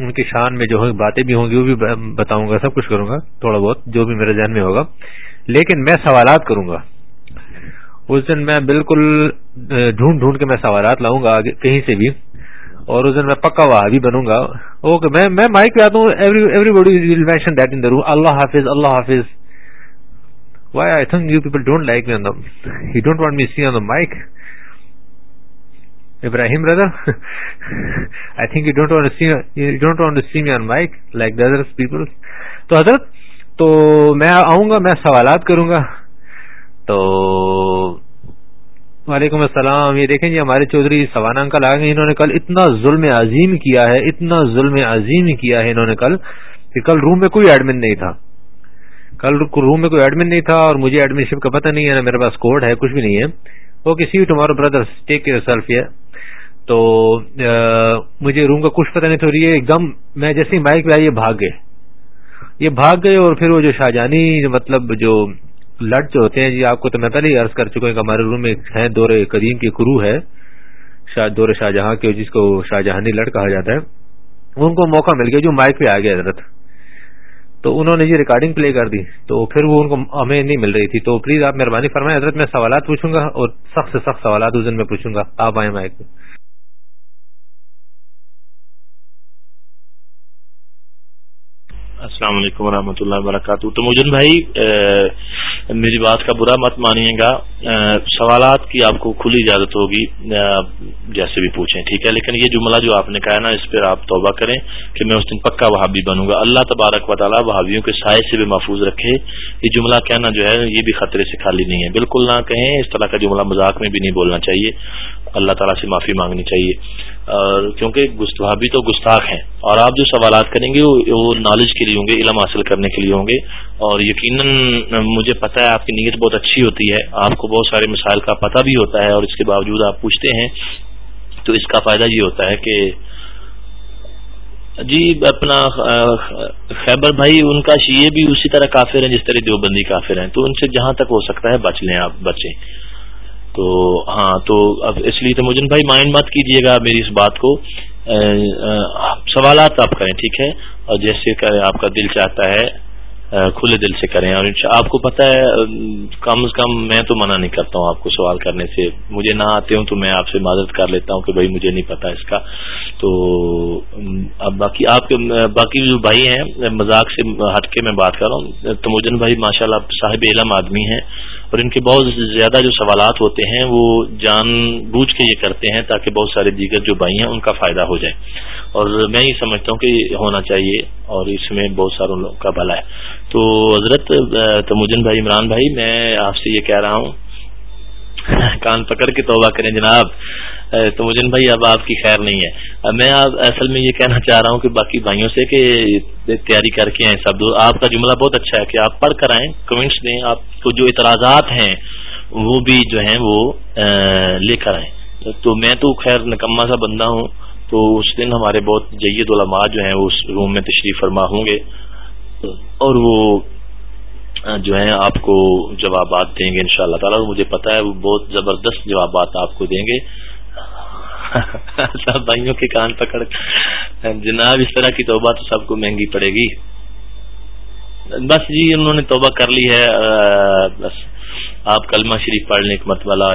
Speaker 2: ان کی شان میں جو باتیں بھی ہوں گی وہ بھی بتاؤں گا سب کچھ کروں گا تھوڑا بہت جو بھی میرے ذہن میں ہوگا لیکن میں سوالات کروں گا اس دن میں بالکل ڈھونڈ ڈھونڈ کے میں سوالات لاؤں گا کہیں سے بھی اور اس دن میں پکا ہوا بھی بنوں گا اوکے میں میں مائک پہ آتا ہوں everybody mention that in room اللہ حافظ اللہ حافظ why I think you people don't like me on you don't want me see on the mic Ibrahim brother I think you don't want see me on mic like the others people تو حضرت تو میں آؤں گا میں سوالات کروں گا تو وعلیکم السلام یہ دیکھیں جی ہمارے چودھری جی سوانا انکل آ گئے انہوں نے کل اتنا ظلم عظیم کیا ہے اتنا ظلم عظیم کیا ہے انہوں نے کل کہ کل روم میں کوئی ایڈمن نہیں تھا کل روم میں کوئی ایڈمن نہیں تھا اور مجھے شپ کا پتہ نہیں ہے میرے پاس کوڈ ہے کچھ بھی نہیں ہے وہ کسی tomorrow brother take care self ہے تو مجھے روم کا کچھ پتہ نہیں تھا ایک دم میں جیسے بائک آئی یہ بھاگ گئے یہ بھاگ گئے اور پھر وہ جو شاہجہانی مطلب جو ٹ جو ہوتے ہیں جی آپ کو تو میں پہلے ہی عرض کر چکا ہوں کہ ہمارے روم میں دور قدیم کے کرو ہے دور شاہ جہاں کے جس کو جہانی لٹ کہا جاتا ہے ان کو موقع مل گیا جو مائک پہ آ گیا حضرت تو انہوں نے یہ جی ریکارڈنگ پلے کر دی تو پھر وہ ان کو ہمیں نہیں مل رہی تھی تو پلیز آپ مہربانی فرمائیں حضرت میں سوالات پوچھوں گا اور سخت سے سخت سوالات اس دن میں پوچھوں گا آپ آئیں مائک پہ
Speaker 1: السلام علیکم ورحمۃ اللہ وبرکاتہ تو مجن بھائی میری بات کا برا مت مانیے گا سوالات کی آپ کو کھلی اجازت ہوگی جیسے بھی پوچھیں ٹھیک ہے لیکن یہ جملہ جو آپ نے کہا نا اس پہ آپ توبہ کریں کہ میں اس دن پکا وہابی بنوں گا اللہ تبارک و تعالیٰ وہابیوں کے سائے سے بھی محفوظ رکھے یہ جملہ کہنا جو ہے یہ بھی خطرے سے خالی نہیں ہے بالکل نہ کہیں اس طرح کا جملہ مذاق میں بھی نہیں بولنا چاہیے اللہ تعالیٰ سے معافی مانگنی چاہیے کیونکہ گستابی تو گستاخ ہیں اور آپ جو سوالات کریں گے وہ نالج کے لیے ہوں گے علم حاصل کرنے کے لیے ہوں گے اور یقیناً مجھے پتا ہے آپ کی نیت بہت اچھی ہوتی ہے آپ کو بہت سارے مسائل کا پتہ بھی ہوتا ہے اور اس کے باوجود آپ پوچھتے ہیں تو اس کا فائدہ یہ ہوتا ہے کہ جی اپنا خیبر بھائی ان کا یہ بھی اسی طرح کافر ہیں جس طرح دیوبندی کافر ہیں تو ان سے جہاں تک ہو سکتا ہے بچ لیں آپ بچیں تو ہاں تو اب اس لیے تو مجن بھائی مائنڈ مت کیجیے گا میری اس بات کو سوالات آپ کریں ٹھیک ہے اور جیسے آپ کا دل چاہتا ہے کھلے دل سے کریں اور آپ کو پتا ہے کم از کم میں تو منع نہیں کرتا ہوں آپ کو سوال کرنے سے مجھے نہ آتے ہوں تو میں آپ سے معذرت کر لیتا ہوں کہ بھائی مجھے نہیں پتا اس کا تو اب باقی آپ کے باقی جو بھائی ہیں مذاق سے ہٹ کے میں بات کر رہا ہوں تموجن بھائی ماشاءاللہ صاحب علم آدمی ہیں اور ان کے بہت زیادہ جو سوالات ہوتے ہیں وہ جان بوجھ کے یہ کرتے ہیں تاکہ بہت سارے دیگر جو بھائی ہیں ان کا فائدہ ہو جائے اور میں یہ سمجھتا ہوں کہ ہونا چاہیے اور اس میں بہت ساروں کا بھلا ہے تو حضرت تموجن بھائی عمران بھائی میں آپ سے یہ کہہ رہا ہوں کان پکڑ کے توبہ کریں جناب تو مجن بھائی اب آپ کی خیر نہیں ہے میں اصل میں یہ کہنا چاہ رہا ہوں کہ باقی بھائیوں سے کہ تیاری کر کے آئیں سب آپ کا جملہ بہت اچھا ہے کہ آپ پڑھ کر آئیں کمنٹس دیں آپ کو جو اعتراضات ہیں وہ بھی جو ہیں وہ لے کر آئیں تو میں تو خیر نکمہ سا بندہ ہوں تو اس دن ہمارے بہت جید علماء جو جو وہ اس روم میں تشریف فرما ہوں گے اور وہ جو ہیں آپ کو جوابات دیں گے ان شاء اللہ تعالی اور مجھے پتا ہے وہ بہت زبردست جوابات آپ کو دیں گے بھائیوں کے کان پکڑ جناب اس طرح کی توبہ تو سب کو مہنگی پڑے گی بس جی انہوں نے توبہ کر لی ہے بس آپ کلمہ شریف پڑھ لیں مت والا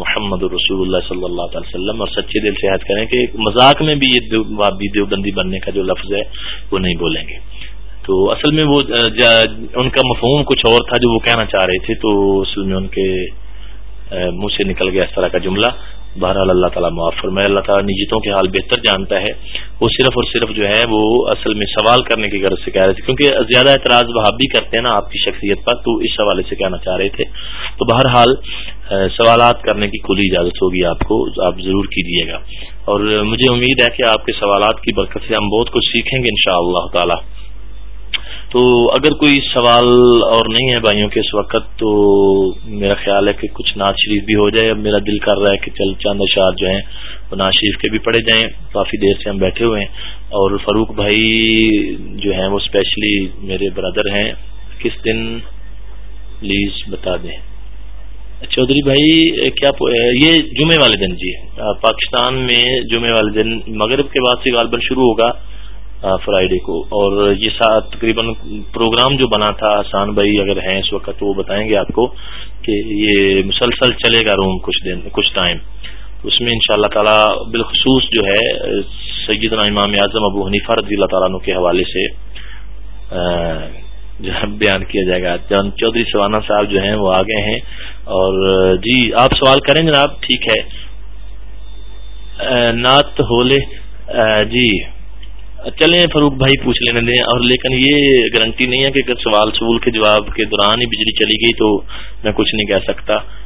Speaker 1: محمد رسول اللہ صلی اللہ تعالی وسلم اور سچے دل سے یاد کریں کہ مذاق میں بھی یہ دیوبندی بننے کا جو لفظ ہے وہ نہیں بولیں گے تو اصل میں وہ ان کا مفہوم کچھ اور تھا جو وہ کہنا چاہ رہے تھے تو اس میں ان کے منہ سے نکل گیا اس طرح کا جملہ بہرحال اللہ تعالیٰ معاف فرمائے اللہ تعالیٰ نجیتوں کے حال بہتر جانتا ہے وہ صرف اور صرف جو ہے وہ اصل میں سوال کرنے کی غرض سے کہہ رہے تھے کیونکہ زیادہ اعتراض وہ بھی کرتے ہیں نا آپ کی شخصیت پر تو اس حوالے سے کہنا چاہ رہے تھے تو بہرحال سوالات کرنے کی کھلی اجازت ہوگی آپ کو آپ ضرور کیجیے گا اور مجھے امید ہے کہ آپ کے سوالات کی برکت سے ہم بہت کچھ سیکھیں گے ان شاء اللہ تعالیٰ تو اگر کوئی سوال اور نہیں ہے بھائیوں کے اس وقت تو میرا خیال ہے کہ کچھ نعت شریف بھی ہو جائے اب میرا دل کر رہا ہے کہ چل چاند اشعار جو ہیں وہ نعت شریف کے بھی پڑھے جائیں کافی دیر سے ہم بیٹھے ہوئے ہیں اور فاروق بھائی جو ہیں وہ اسپیشلی میرے برادر ہیں کس دن پلیز بتا دیں چودھری بھائی کیا یہ جمعے والے دن جی پاکستان میں جمعے والے دن مغرب کے بعد سے غالباً شروع ہوگا فرائیڈے کو اور یہ ساتھ تقریباً پروگرام جو بنا تھا آسان بھائی اگر ہیں اس وقت وہ بتائیں گے آپ کو کہ یہ مسلسل چلے گا روم کچھ دن کچھ ٹائم اس میں انشاءاللہ تعالی اللہ بالخصوص جو ہے سیدنا امام اعظم ابو حنیفہ رضی اللہ تعالیٰ کے حوالے سے بیان کیا جائے گا جان چودھری سوانا صاحب جو ہیں وہ آگے ہیں اور جی آپ سوال کریں جناب ٹھیک ہے نعت ہولے جی چلیں فروخ بھائی پوچھ لینے دیں اور
Speaker 8: لیکن یہ گارنٹی نہیں ہے کہ اگر سوال سبول کے جواب کے دوران ہی بجلی چلی گئی تو میں کچھ نہیں کہہ سکتا